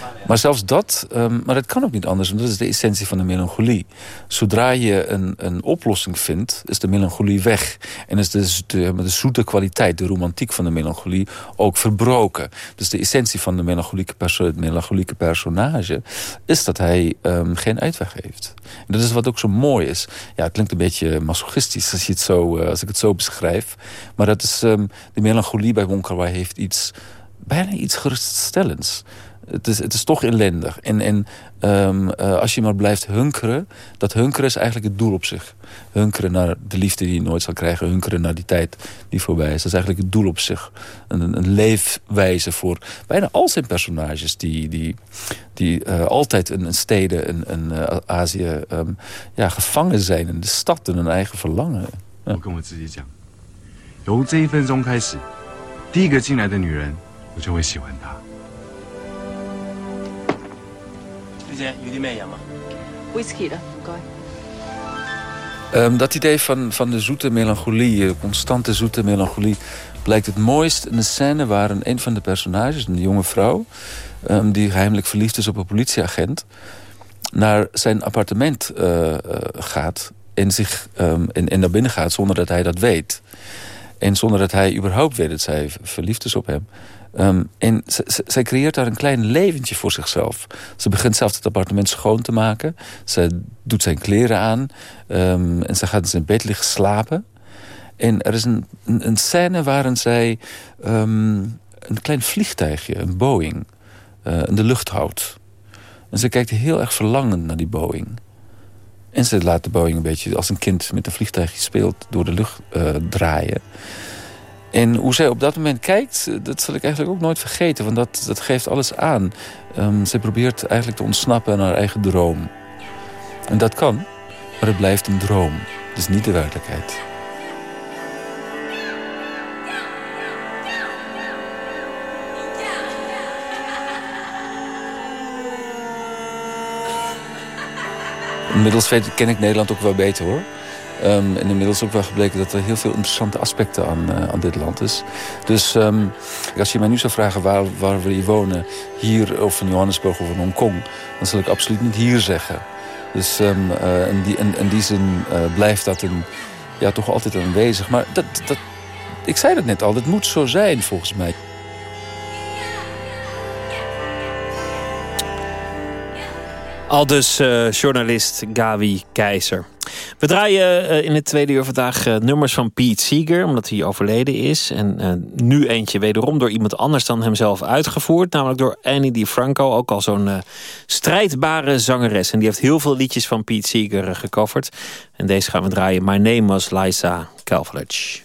Speaker 11: Maar zelfs dat, um, maar dat kan ook niet anders. Want dat is de essentie van de melancholie. Zodra je een, een oplossing vindt, is de melancholie weg. En is de, de, de zoete kwaliteit, de romantiek van de melancholie ook verbroken. Dus de essentie van de melancholieke, het melancholieke personage... is dat hij um, geen uitweg heeft. Dat is wat ook zo mooi is. Ja, het klinkt een beetje masochistisch als, je het zo, uh, als ik het zo beschrijf. Maar dat is, um, de melancholie bij Wong Kar-wai heeft iets... bijna iets geruststellends het is, het is toch ellendig. En, en um, uh, als je maar blijft hunkeren... dat hunkeren is eigenlijk het doel op zich. Hunkeren naar de liefde die je nooit zal krijgen. Hunkeren naar die tijd die voorbij is. Dat is eigenlijk het doel op zich. Een, een leefwijze voor bijna al zijn personages... die, die, die uh, altijd in, in steden in, in uh, Azië um, ja, gevangen zijn... in de stad en hun eigen verlangen. Ja.
Speaker 14: 我跟我自己讲，由这一分钟开始，第一个进来的女人，我就会喜欢她。
Speaker 12: 姐，要啲咩饮啊？
Speaker 7: Whisky 啦，唔该。
Speaker 11: Um, dat idee van, van de zoete melancholie, de constante zoete melancholie... blijkt het mooist in de scène waar een, een van de personages, een jonge vrouw... Um, die heimelijk verliefd is op een politieagent... naar zijn appartement uh, uh, gaat en, zich, um, en, en naar binnen gaat zonder dat hij dat weet. En zonder dat hij überhaupt weet dat zij verliefd is op hem... Um, en zij creëert daar een klein leventje voor zichzelf. Ze begint zelf het appartement schoon te maken. Ze doet zijn kleren aan. Um, en ze gaat in zijn bed liggen slapen. En er is een, een, scène waarin zij um, een klein vliegtuigje, een Boeing, uh, in de lucht houdt. En ze kijkt heel erg verlangend naar die Boeing. En ze laat de Boeing een beetje als een kind met een vliegtuigje speelt door de lucht uh, draaien. En hoe zij op dat moment kijkt, dat zal ik eigenlijk ook nooit vergeten. Want dat, dat geeft alles aan. Um, zij probeert eigenlijk te ontsnappen aan haar eigen droom. En dat kan, maar het blijft een droom. Is niet de werkelijkheid. Inmiddels ken ik Nederland ook wel beter hoor. Um, en inmiddels ook wel gebleken dat er heel veel interessante aspecten aan, uh, aan dit land is. Dus um, als je mij nu zou vragen waar, waar wil wonen, hier of in Johannesburg of in Hongkong, dan zal ik absoluut niet hier zeggen. Dus um, uh, in, die, in, die zin uh, blijft dat een, ja, toch altijd aanwezig. Maar dat, dat, ik zei dat net al, het moet zo zijn volgens mij.
Speaker 4: Al dus uh, journalist Gawi Keizer. We draaien eh, in het tweede uur vandaag eh, nummers van Pete Seeger, omdat hij overleden is. En eh, nu eentje wederom door iemand anders dan hemzelf uitgevoerd. Namelijk door Annie DiFranco, ook al zo'n strijdbare zangeres. En die heeft heel veel liedjes van Pete Seeger gecoverd. En deze gaan we draaien. My Name Was Liza Calvage.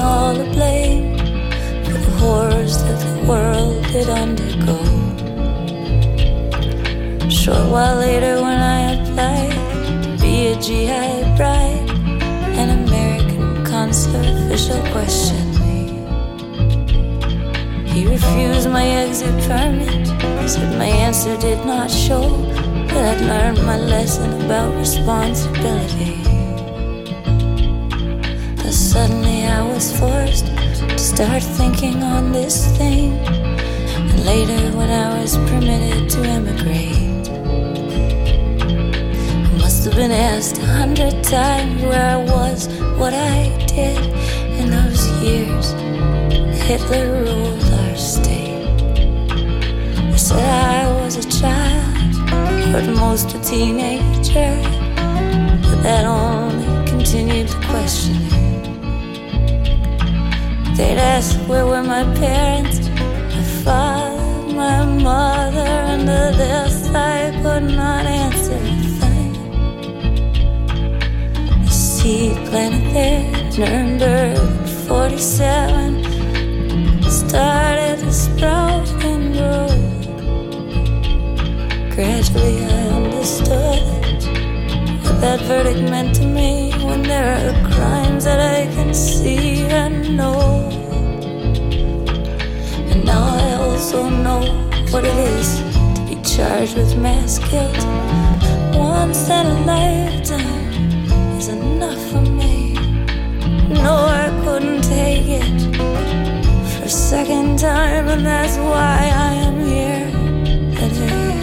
Speaker 15: All the blame for the horrors that the world did undergo. Short while later, when I applied to be a GI bride, an American consul official questioned me. He refused my exit permit. Said my answer did not show that I'd learned my lesson about responsibility. Was forced to start thinking on this thing. And later, when I was permitted to emigrate, I must have been asked a hundred times where I was, what I did in those years. Hitler ruled our state. I said I was a child, at most a teenager, but that only continued to question it. They'd ask where were my parents, my father, my mother, and to this I could not answer a. The seed planted there, Nuremberg, 47 started to sprout and grow. Gradually, I understood what that verdict meant to me when there are crimes that I can see and know. Also know what it is to be charged with mass guilt. Once in a lifetime is enough for me. No, I couldn't take it for a second time, and that's why I am here today.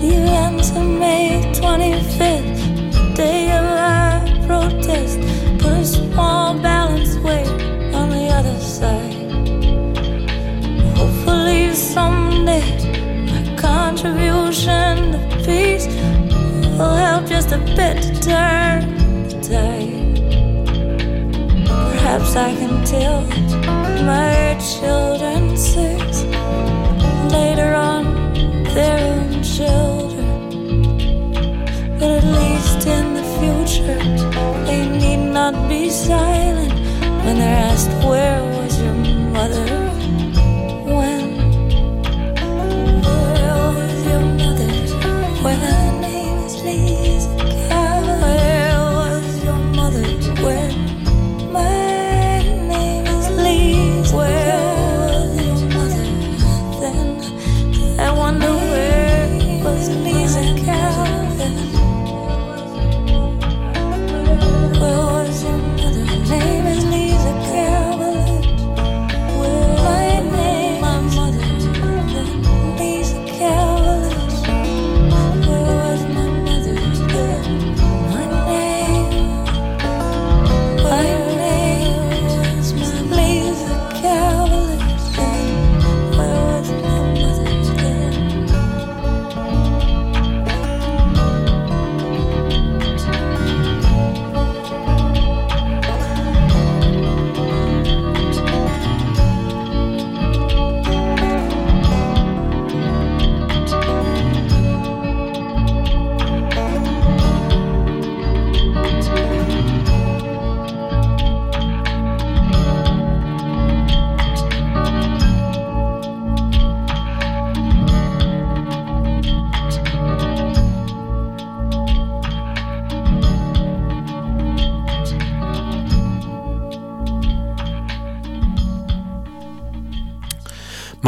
Speaker 15: The events of May 25th, day of our protest, put a small balance weight contribution to peace will help just a bit to turn the tide. Perhaps I can tell my children six later on their own children. But at least in the future, they need not be silent when they're asked, Where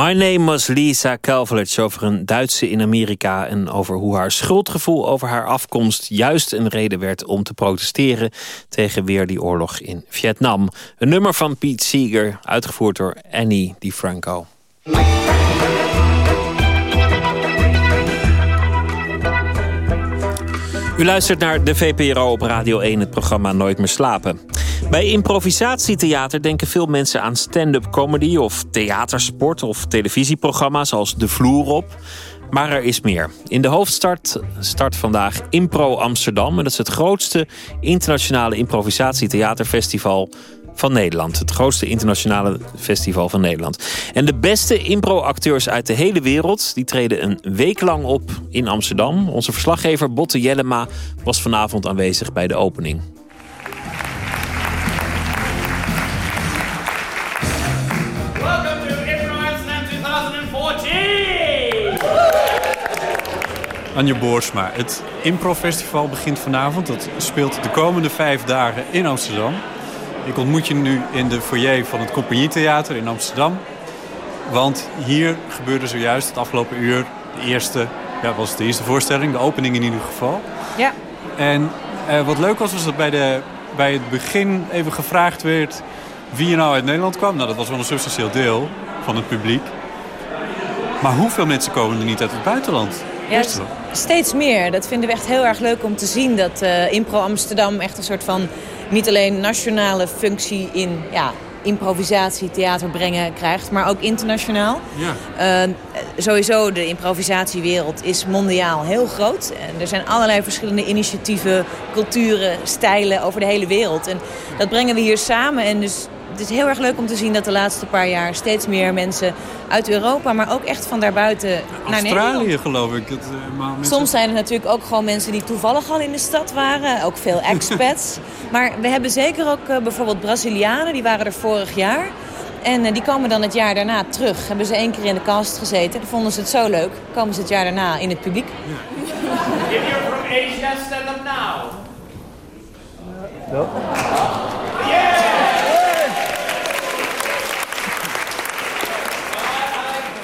Speaker 15: My name was
Speaker 4: Lisa Calvelage over een Duitse in Amerika... en over hoe haar schuldgevoel over haar afkomst juist een reden werd... om te protesteren tegen weer die oorlog in Vietnam. Een nummer van Pete Seeger, uitgevoerd door Annie DiFranco. U luistert naar de VPRO op Radio 1, het programma Nooit meer slapen. Bij improvisatietheater denken veel mensen aan stand-up comedy... of theatersport of televisieprogramma's als De Vloer op. Maar er is meer. In de hoofdstad start vandaag Impro Amsterdam. En dat is het grootste internationale improvisatietheaterfestival van Nederland. Het grootste internationale festival van Nederland. En de beste impro-acteurs uit de hele wereld... die treden een week lang op in Amsterdam. Onze verslaggever Botte Jellema was vanavond aanwezig bij de opening.
Speaker 16: Anja Boersma. Het Impro-festival begint vanavond. Dat speelt de komende vijf dagen in Amsterdam. Ik ontmoet je nu in de foyer van het Compagnietheater in Amsterdam. Want hier gebeurde zojuist het afgelopen uur de eerste... Ja, was de eerste voorstelling, de opening in ieder geval.
Speaker 17: Ja.
Speaker 16: En eh, wat leuk was, was dat bij, de, bij het begin even gevraagd werd... wie er nou uit Nederland kwam. Nou, dat was wel een substantieel deel van het publiek. Maar hoeveel mensen komen er niet uit het buitenland?
Speaker 17: Ja, steeds meer. Dat vinden we echt heel erg leuk om te zien. Dat eh, Impro Amsterdam echt een soort van... niet alleen nationale functie in ja, improvisatie, theater brengen krijgt... maar ook internationaal.
Speaker 16: Ja.
Speaker 17: Eh, sowieso, de improvisatiewereld is mondiaal heel groot. En er zijn allerlei verschillende initiatieven, culturen, stijlen over de hele wereld. En dat brengen we hier samen. En dus het is heel erg leuk om te zien dat de laatste paar jaar steeds meer mensen uit Europa, maar ook echt van daarbuiten naar Nederland.
Speaker 16: Australië, geloof ik. Dat, eh, maar mensen-
Speaker 17: Soms zijn er natuurlijk ook gewoon mensen die toevallig al in de stad waren. Ook veel expats. maar we hebben zeker ook eh, bijvoorbeeld Brazilianen. Die waren er vorig jaar. En eh, die komen dan het jaar daarna terug. Hebben ze één keer in de cast gezeten. Dan vonden ze het zo leuk. Komen ze het jaar daarna in het publiek.
Speaker 18: If you're from Asia, stand up now.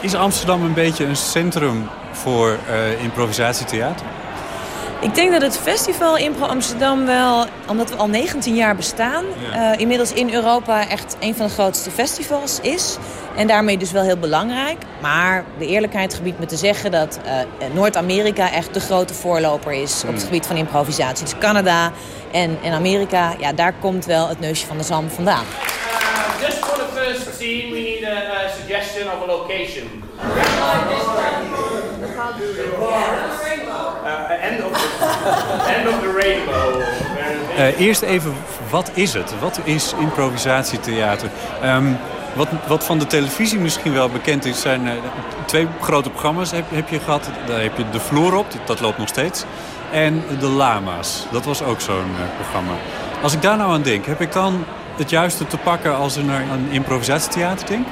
Speaker 16: Is Amsterdam een beetje een centrum voor eh, improvisatietheater?
Speaker 17: Ik denk dat het festival Impro Amsterdam wel, omdat we al 19 jaar bestaan...
Speaker 16: Ja.
Speaker 17: eh, inmiddels in Europa echt een van de grootste festivals is. En daarmee dus wel heel belangrijk. Maar de eerlijkheid gebiedt me te zeggen dat eh, Noord-Amerika echt de grote voorloper is... op het gebied van improvisatie. Dus Canada en, en Amerika, ja, daar komt wel het neusje van de zalm vandaan.
Speaker 18: Uh, just for the first scene, we need a, a suggestion of a location. Uh, end, of the, end of the rainbow.
Speaker 16: Eh, eerst even, wat is het? Wat is improvisatietheater? Ehm, wat, wat van de televisie misschien wel bekend is, zijn eh, twee grote programma's heb, heb je gehad. Daar heb je De Vloer op, dat loopt nog steeds. En De Lama's, dat was ook zo'n eh, programma. Als ik daar nou aan denk, heb ik dan het juiste te pakken als naar een improvisatietheater denk?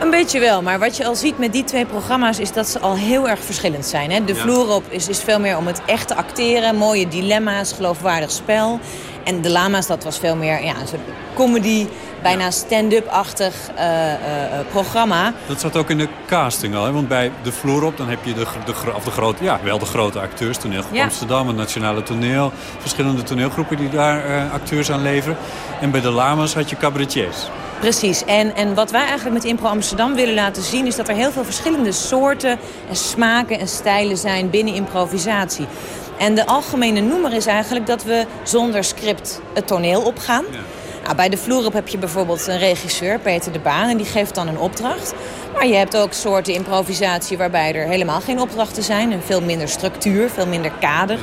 Speaker 17: Een beetje wel, maar wat je al ziet met die twee programma's... is dat ze al heel erg verschillend zijn. Hè? De
Speaker 16: Ja.
Speaker 17: vloer op is, is veel meer om het echte acteren. Mooie dilemma's, geloofwaardig spel. En de Lama's, dat was veel meer ja, een soort comedy... bijna stand-up-achtig eh, eh, eh, programma.
Speaker 16: Dat zat ook in de casting al, hè? want bij de vloer op dan heb je de, de, of de grote, ja, wel de grote acteurs,
Speaker 17: Ja.
Speaker 16: Amsterdam, het Nationale Toneel, verschillende toneelgroepen die daar acteurs aan leveren. En bij de Lama's had je cabaretiers.
Speaker 17: Precies. En, en wat wij eigenlijk met Impro Amsterdam willen laten zien... is dat er heel veel verschillende soorten en smaken en stijlen zijn binnen improvisatie. En de algemene noemer is eigenlijk dat we zonder script het toneel opgaan. Nou, bij de vloer op heb je bijvoorbeeld een regisseur, Peter de Baan... en die geeft dan een opdracht. Maar je hebt ook soorten improvisatie waarbij er helemaal geen opdrachten zijn... en veel minder structuur, veel minder kader...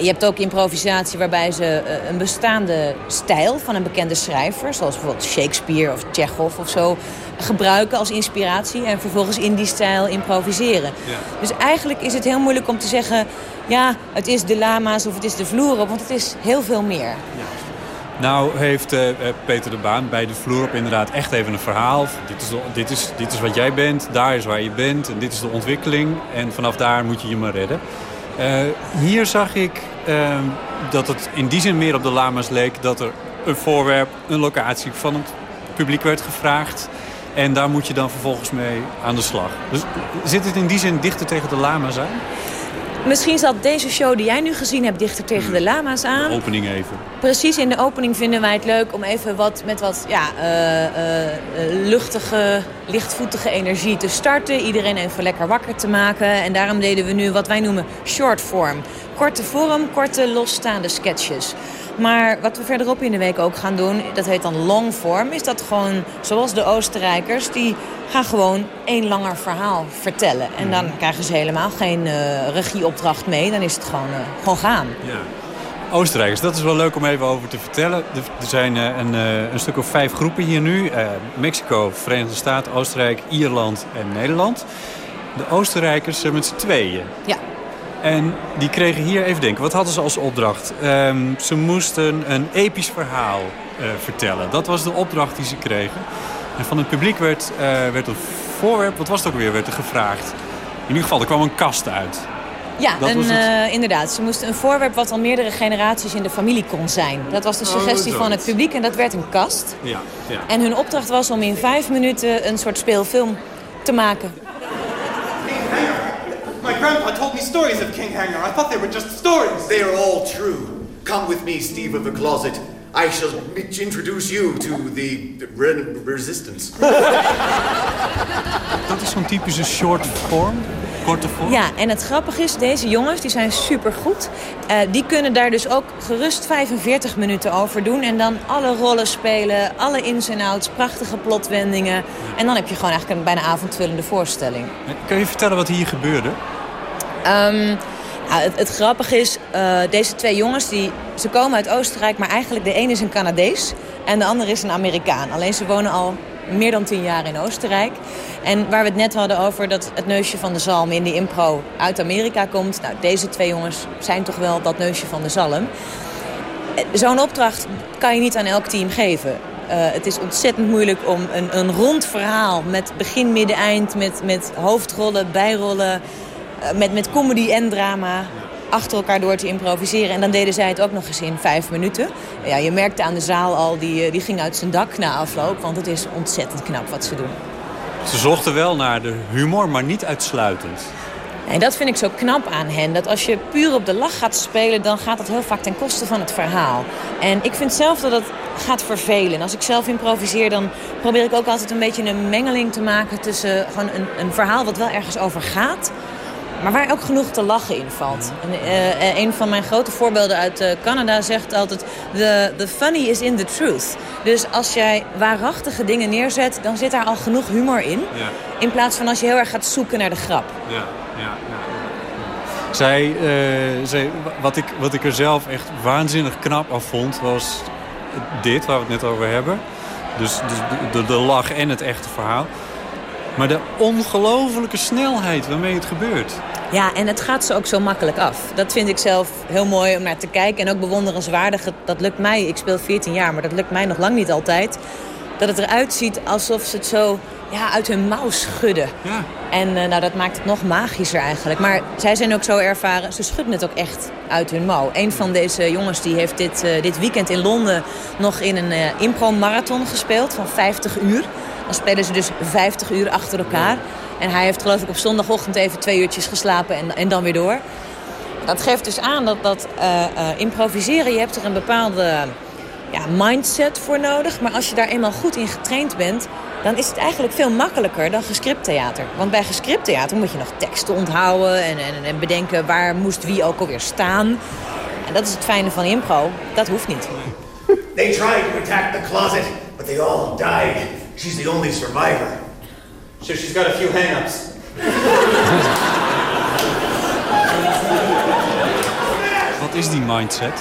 Speaker 17: Je hebt ook improvisatie waarbij ze eh, een bestaande stijl van een bekende schrijver... zoals bijvoorbeeld Shakespeare of Chekhov of zo... gebruiken als inspiratie en vervolgens in die stijl improviseren. Dus eigenlijk is het heel moeilijk om te zeggen... ja, het is de lama's of het is de vloer op, want het is heel veel meer.
Speaker 16: Nou heeft eh, eh, Peter de Baan bij de vloer op inderdaad echt even een verhaal. Dit is, dit, is, dit is wat jij bent, daar is waar je bent en dit is de ontwikkeling. En vanaf daar moet je je maar redden. Eh, hier zag ik dat het in die zin meer op de lama's leek... dat er een voorwerp, een locatie van het publiek werd gevraagd. En daar moet je dan vervolgens mee aan de slag. Dus zit het in die zin dichter tegen de lama's aan?
Speaker 17: Misschien zat deze show die jij nu gezien hebt dichter tegen de lama's aan.
Speaker 16: Opening even.
Speaker 17: Precies, in de opening vinden wij het leuk om even wat, met wat ja, eh, eh, eh, luchtige, lichtvoetige energie te starten. Iedereen even lekker wakker te maken. En daarom deden we nu wat wij noemen short form. Korte vorm, korte losstaande sketches. Maar wat we verderop in de week ook gaan doen, dat heet dan long form, is dat gewoon zoals de Oostenrijkers, die gaan gewoon één langer verhaal vertellen. En dan krijgen ze helemaal geen eh, regieopdracht mee, dan is het gewoon, eh, gewoon gaan.
Speaker 16: Ja. Oostenrijkers, dat is wel leuk om even over te vertellen. Er zijn eh, een, een stuk of vijf groepen hier nu. Mexico, Verenigde Staten, Oostenrijk, Ierland en Nederland. De Oostenrijkers zijn met z'n tweeën.
Speaker 17: Ja.
Speaker 16: En die kregen hier, even denken, wat hadden ze als opdracht? Ehm, ze moesten een episch verhaal eh, vertellen. Dat was de opdracht die ze kregen. En van het publiek werd, eh, werd een voorwerp, wat was het ook weer, werd er gevraagd. In ieder geval, er kwam een kast uit.
Speaker 17: Ja, eh, inderdaad. Ze moesten een voorwerp wat al meerdere generaties in de familie kon zijn. Dat was de
Speaker 16: Oh,
Speaker 17: suggestie van het publiek en dat werd een kast.
Speaker 16: Ja, ja.
Speaker 17: En hun opdracht was om in vijf minuten een soort speelfilm te maken.
Speaker 19: My grandpa told me stories of King Hanger. I thought they were just stories.
Speaker 20: They are all true. Come with me, Steve of the Closet. I shall introduce you to the re- resistance.
Speaker 16: Dat is zo'n typische short form, korte vorm.
Speaker 17: Ja, en het grappige is, deze jongens die zijn supergoed. Eh die kunnen daar dus ook gerust 45 minuten over doen. En dan alle rollen spelen, alle ins en outs, prachtige plotwendingen. En dan heb je gewoon eigenlijk een bijna avondvullende voorstelling.
Speaker 16: Kan je vertellen wat hier gebeurde?
Speaker 17: Ehm, het, grappige is, eh, deze twee jongens die, ze komen uit Oostenrijk, maar eigenlijk de ene is een Canadees en de andere is een Amerikaan. Alleen ze wonen al meer dan tien jaar in Oostenrijk. En waar we het net hadden over dat het neusje van de zalm in die impro uit Amerika komt. Nou, deze twee jongens zijn toch wel dat neusje van de zalm. Zo'n opdracht kan je niet aan elk team geven. Eh, het is ontzettend moeilijk om een, een rond verhaal met begin, midden, eind, met, met hoofdrollen, bijrollen, met, met comedy en drama achter elkaar door te improviseren. En dan deden zij het ook nog eens in vijf minuten. Ja, je merkte aan de zaal al, die, eh, die ging uit zijn dak na afloop, want het is ontzettend knap wat ze doen.
Speaker 16: Ze zochten wel naar de humor, maar niet uitsluitend.
Speaker 17: En dat vind ik zo knap aan hen. Dat als je puur op de lach gaat spelen, dan gaat dat heel vaak ten koste van het verhaal. En ik vind zelf dat het gaat vervelen. Als ik zelf improviseer, dan probeer ik ook altijd een beetje een mengeling te maken tussen gewoon een, een verhaal wat wel ergens over gaat. Maar waar ook genoeg te lachen in valt. En, eh, een van mijn grote voorbeelden uit eh, Canada zegt altijd... The, the funny is in the truth. Dus als jij waarachtige dingen neerzet, dan zit daar al genoeg humor in.
Speaker 16: Ja.
Speaker 17: In plaats van als je heel erg gaat zoeken naar de grap.
Speaker 16: Ja, ja, ja. Zij, eh, zij, wat, ik, wat ik er zelf echt waanzinnig knap af vond, was dit waar we het net over hebben. Dus, dus de, de, de lach en het echte verhaal. Maar de ongelofelijke snelheid waarmee het gebeurt.
Speaker 17: Ja, en het gaat ze ook zo makkelijk af. Dat vind ik zelf heel mooi om naar te kijken. En ook bewonderenswaardig. Dat lukt mij, ik speel 14 jaar, maar dat lukt mij nog lang niet altijd. Dat het eruit ziet alsof ze het zo ja, uit hun mouw schudden.
Speaker 16: Ja.
Speaker 17: En eh, nou, dat maakt het nog magischer eigenlijk. Maar zij zijn ook zo ervaren, ze schudden het ook echt uit hun mouw. Een van deze jongens die heeft dit, eh, dit weekend in Londen nog in een eh, impro-marathon gespeeld van 50 uur. Dan spelen ze dus 50 uur achter elkaar. En hij heeft geloof ik op zondagochtend even twee uurtjes geslapen en, en dan weer door. Dat geeft dus aan dat, dat eh, eh, improviseren, je hebt er een bepaalde ja, mindset voor nodig. Maar als je daar eenmaal goed in getraind bent, dan is het eigenlijk veel makkelijker dan gescripttheater. Want bij gescripttheater moet je nog teksten onthouden en, en, en bedenken waar moest wie ook alweer staan. En dat is het fijne van impro. Dat hoeft niet.
Speaker 20: They tried to attack the closet, but they all died. She's the only survivor.
Speaker 19: So she's got a few hang-ups.
Speaker 16: Wat is die mindset?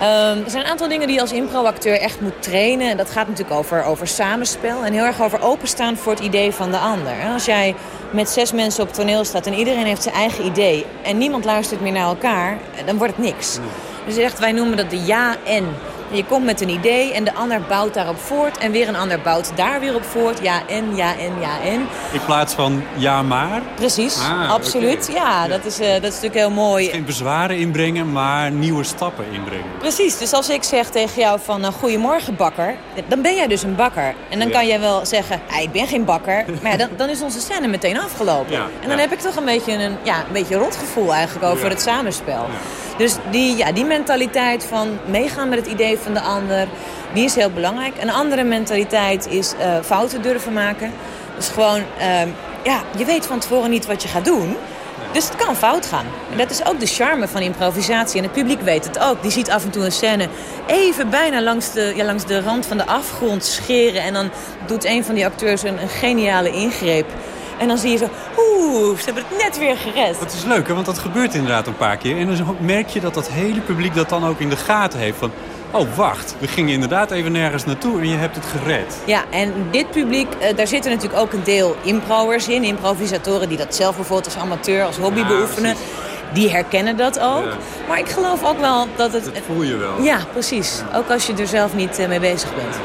Speaker 17: Ehm, er zijn een aantal dingen die je als improacteur echt moet trainen. En dat gaat natuurlijk over, over samenspel en heel erg over openstaan voor het idee van de ander. En Als jij met zes mensen op het toneel staat en iedereen heeft zijn eigen idee... en niemand luistert meer naar elkaar, dan wordt het niks. Dus echt, wij noemen dat de ja-en. En je komt met een idee en de ander bouwt daarop voort. En weer een ander bouwt daar weer op voort. Ja, en, ja, en, ja, en.
Speaker 16: In plaats van ja maar.
Speaker 17: Precies,
Speaker 16: Ah,
Speaker 17: absoluut. Ja, Dat, is, eh, dat is natuurlijk heel mooi.
Speaker 16: Geen bezwaren inbrengen, maar nieuwe stappen inbrengen.
Speaker 17: Precies, dus als ik zeg tegen jou van uh, goedemorgen bakker, dan ben jij dus een bakker. En dan
Speaker 16: Ja.
Speaker 17: kan jij wel zeggen, "Ah, ik ben geen bakker. Maar ja, dan, dan is onze scène meteen afgelopen. En dan heb ik toch een beetje een, ja, een beetje rotgevoel eigenlijk over het samenspel. Dus die, ja, die mentaliteit van meegaan met het idee van de ander, die is heel belangrijk. Een andere mentaliteit is eh, fouten durven maken. Dus gewoon, ehm, ja, je weet van tevoren niet wat je gaat doen. Dus het kan fout gaan. En dat is ook de charme van improvisatie. En het publiek weet het ook. Die ziet af en toe een scène even bijna langs de, ja, langs de rand van de afgrond scheren. En dan doet een van die acteurs een, een geniale ingreep. En dan zie je zo, oeh, ze hebben het net weer gered.
Speaker 16: Dat is leuk, hè? want dat gebeurt inderdaad een paar keer. En dan merk je dat dat hele publiek dat dan ook in de gaten heeft. Van, oh wacht, we gingen inderdaad even nergens naartoe en je hebt het gered.
Speaker 17: Ja, en dit publiek, eh, daar zitten natuurlijk ook een deel impro'ers in. Improvisatoren die dat zelf bijvoorbeeld als amateur, als hobby
Speaker 16: Ja,
Speaker 17: beoefenen. Die herkennen dat ook.
Speaker 16: Ja.
Speaker 17: Maar ik geloof ook wel dat het...
Speaker 16: Dat voel je wel.
Speaker 17: Ja, precies. Ook als je er zelf niet eh, mee bezig bent.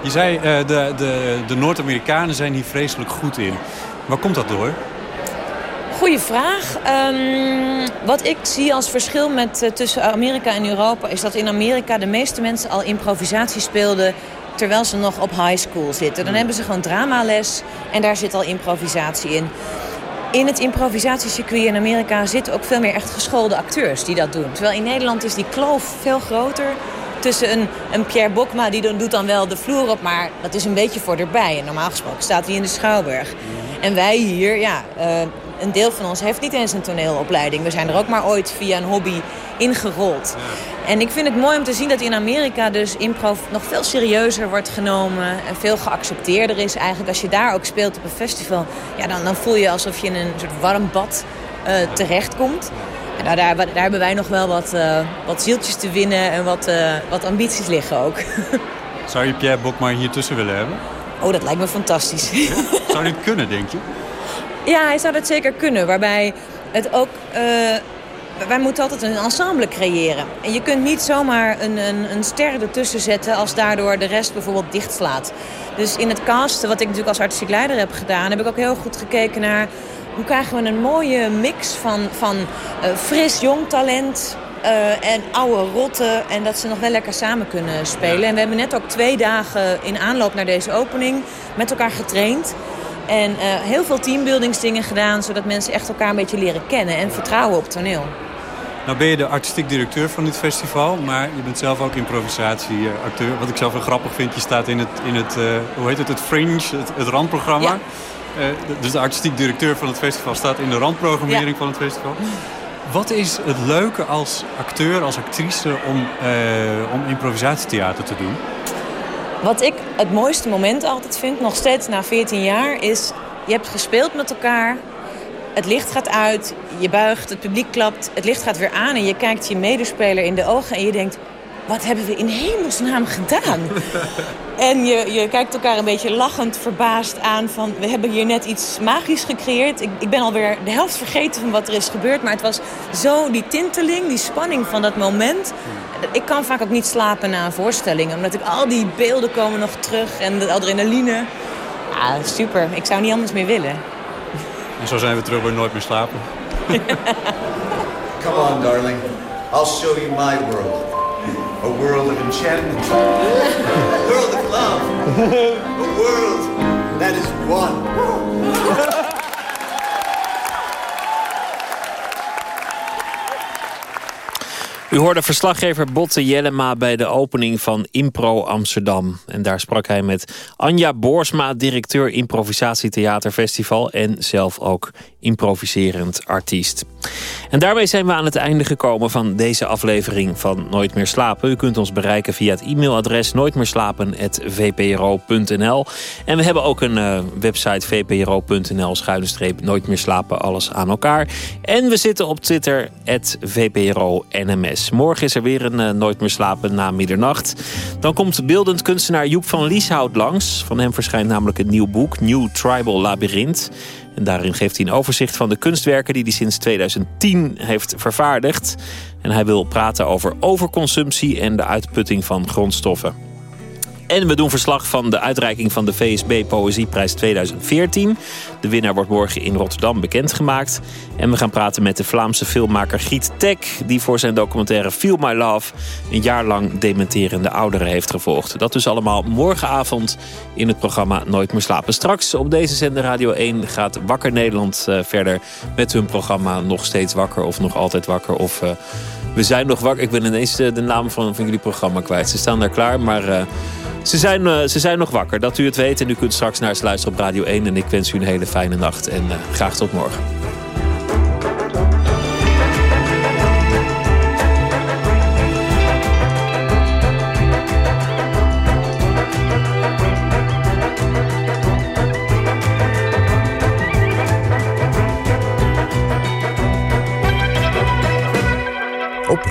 Speaker 16: Je zei, eh, de, de, de Noord-Amerikanen zijn hier vreselijk goed in. Waar komt dat door?
Speaker 17: Goeie vraag. Ehm, wat ik zie als verschil met, eh, tussen Amerika en Europa... is dat in Amerika de meeste mensen al improvisatie speelden... terwijl ze nog op high school zitten. Dan hebben ze gewoon dramales en daar zit al improvisatie in. In het improvisatiecircuit in Amerika zitten ook veel meer echt geschoolde acteurs die dat doen. Terwijl in Nederland is die kloof veel groter tussen een, een Pierre Bokma, die dan, doet dan wel de vloer op, maar dat is een beetje voor erbij. En normaal gesproken staat hij in de Schouwburg. En wij hier, ja, eh, een deel van ons heeft niet eens een toneelopleiding. We zijn er ook maar ooit via een hobby ingerold. En ik vind het mooi om te zien dat in Amerika dus improv nog veel serieuzer wordt genomen. En veel geaccepteerder is eigenlijk. Als je daar ook speelt op een festival, ja, dan, dan voel je alsof je in een soort warm bad eh, terechtkomt. En nou, daar, daar hebben wij nog wel wat, eh, wat zieltjes te winnen en wat, eh, wat ambities liggen ook.
Speaker 16: Zou je Pierre Bokma hier tussen willen hebben?
Speaker 17: Oh, dat lijkt me fantastisch.
Speaker 16: Zou dit kunnen, denk je?
Speaker 17: Ja, hij zou dat zeker kunnen. Waarbij het ook... eh, wij moeten altijd een ensemble creëren. En je kunt niet zomaar een, een, een ster ertussen zetten... als daardoor de rest bijvoorbeeld dichtslaat. Dus in het casten, wat ik natuurlijk als artistiek leider heb gedaan... heb ik ook heel goed gekeken naar... hoe krijgen we een mooie mix van, van eh, fris, jong talent... eh, en oude rotten. En dat ze nog wel lekker samen kunnen spelen. En we hebben net ook twee dagen in aanloop naar deze opening... met elkaar getraind. En eh, heel veel teambuildingsdingen gedaan... zodat mensen echt elkaar een beetje leren kennen en vertrouwen op toneel.
Speaker 16: Nou ben je de artistiek directeur van dit festival, maar je bent zelf ook improvisatieacteur. Wat ik zelf wel grappig vind, je staat in het, in het eh, hoe heet het, het Fringe, het, het randprogramma.
Speaker 17: Ja.
Speaker 16: Dus de artistiek directeur van het festival staat in de randprogrammering
Speaker 17: Ja.
Speaker 16: van het festival. Wat is het leuke als acteur, als actrice om, eh, om improvisatietheater te doen?
Speaker 17: Wat ik het mooiste moment altijd vind, nog steeds na 14 jaar... is je hebt gespeeld met elkaar, het licht gaat uit, je buigt, het publiek klapt... het licht gaat weer aan en je kijkt je medespeler in de ogen en je denkt... wat hebben we in hemelsnaam gedaan? En je, je kijkt elkaar een beetje lachend, verbaasd aan van... we hebben hier net iets magisch gecreëerd. Ik, ik ben alweer de helft vergeten van wat er is gebeurd. Maar het was zo die tinteling, die spanning van dat moment. Ik kan vaak ook niet slapen na een voorstelling. Omdat ik al die beelden komen nog terug en de adrenaline. Ja, super. Ik zou niet anders meer willen.
Speaker 16: En zo zijn we terug bij Nooit meer slapen.
Speaker 20: Come on, darling. I'll show you my world. A world of enchantment. World of love. A world that is one.
Speaker 4: U hoorde verslaggever Botte Jellema bij de opening van Impro Amsterdam. En daar sprak hij met Anja Boersma, directeur Improvisatietheater Festival... en zelf ook improviserend artiest. En daarmee zijn we aan het einde gekomen van deze aflevering van Nooit meer slapen. U kunt ons bereiken via het e-mailadres nooitmeerslapen.vpro.nl. En we hebben ook een eh, website vpro.nl schuine streep nooit meer slapen, alles aan elkaar. En we zitten op Twitter, VPRO NMS. Morgen is er weer een eh, Nooit meer slapen na middernacht. Dan komt beeldend kunstenaar Joep van Lieshout langs. Van hem verschijnt namelijk een nieuw boek, New Tribal Labyrinth. En daarin geeft hij een overzicht van de kunstwerken die hij sinds 2010 heeft vervaardigd. En hij wil praten over overconsumptie en de uitputting van grondstoffen. En we doen verslag van de uitreiking van de VSB Poëzieprijs 2014. De winnaar wordt morgen in Rotterdam bekendgemaakt. En we gaan praten met de Vlaamse filmmaker Giet Tek... die voor zijn documentaire Feel My Love... een jaar lang dementerende ouderen heeft gevolgd. Dat dus allemaal morgenavond in het programma Nooit meer slapen. Straks op deze zender Radio 1 gaat Wakker Nederland eh, verder... met hun programma Nog Steeds Wakker of Nog Altijd Wakker... of uh, We Zijn Nog Wakker. Ik ben ineens de, de naam van, van jullie programma kwijt. Ze staan daar klaar, maar... Uh, ze zijn, uh, ze zijn nog wakker, dat u het weet. En u kunt straks naar ze luisteren op Radio 1. En ik wens u een hele fijne nacht. En graag tot morgen.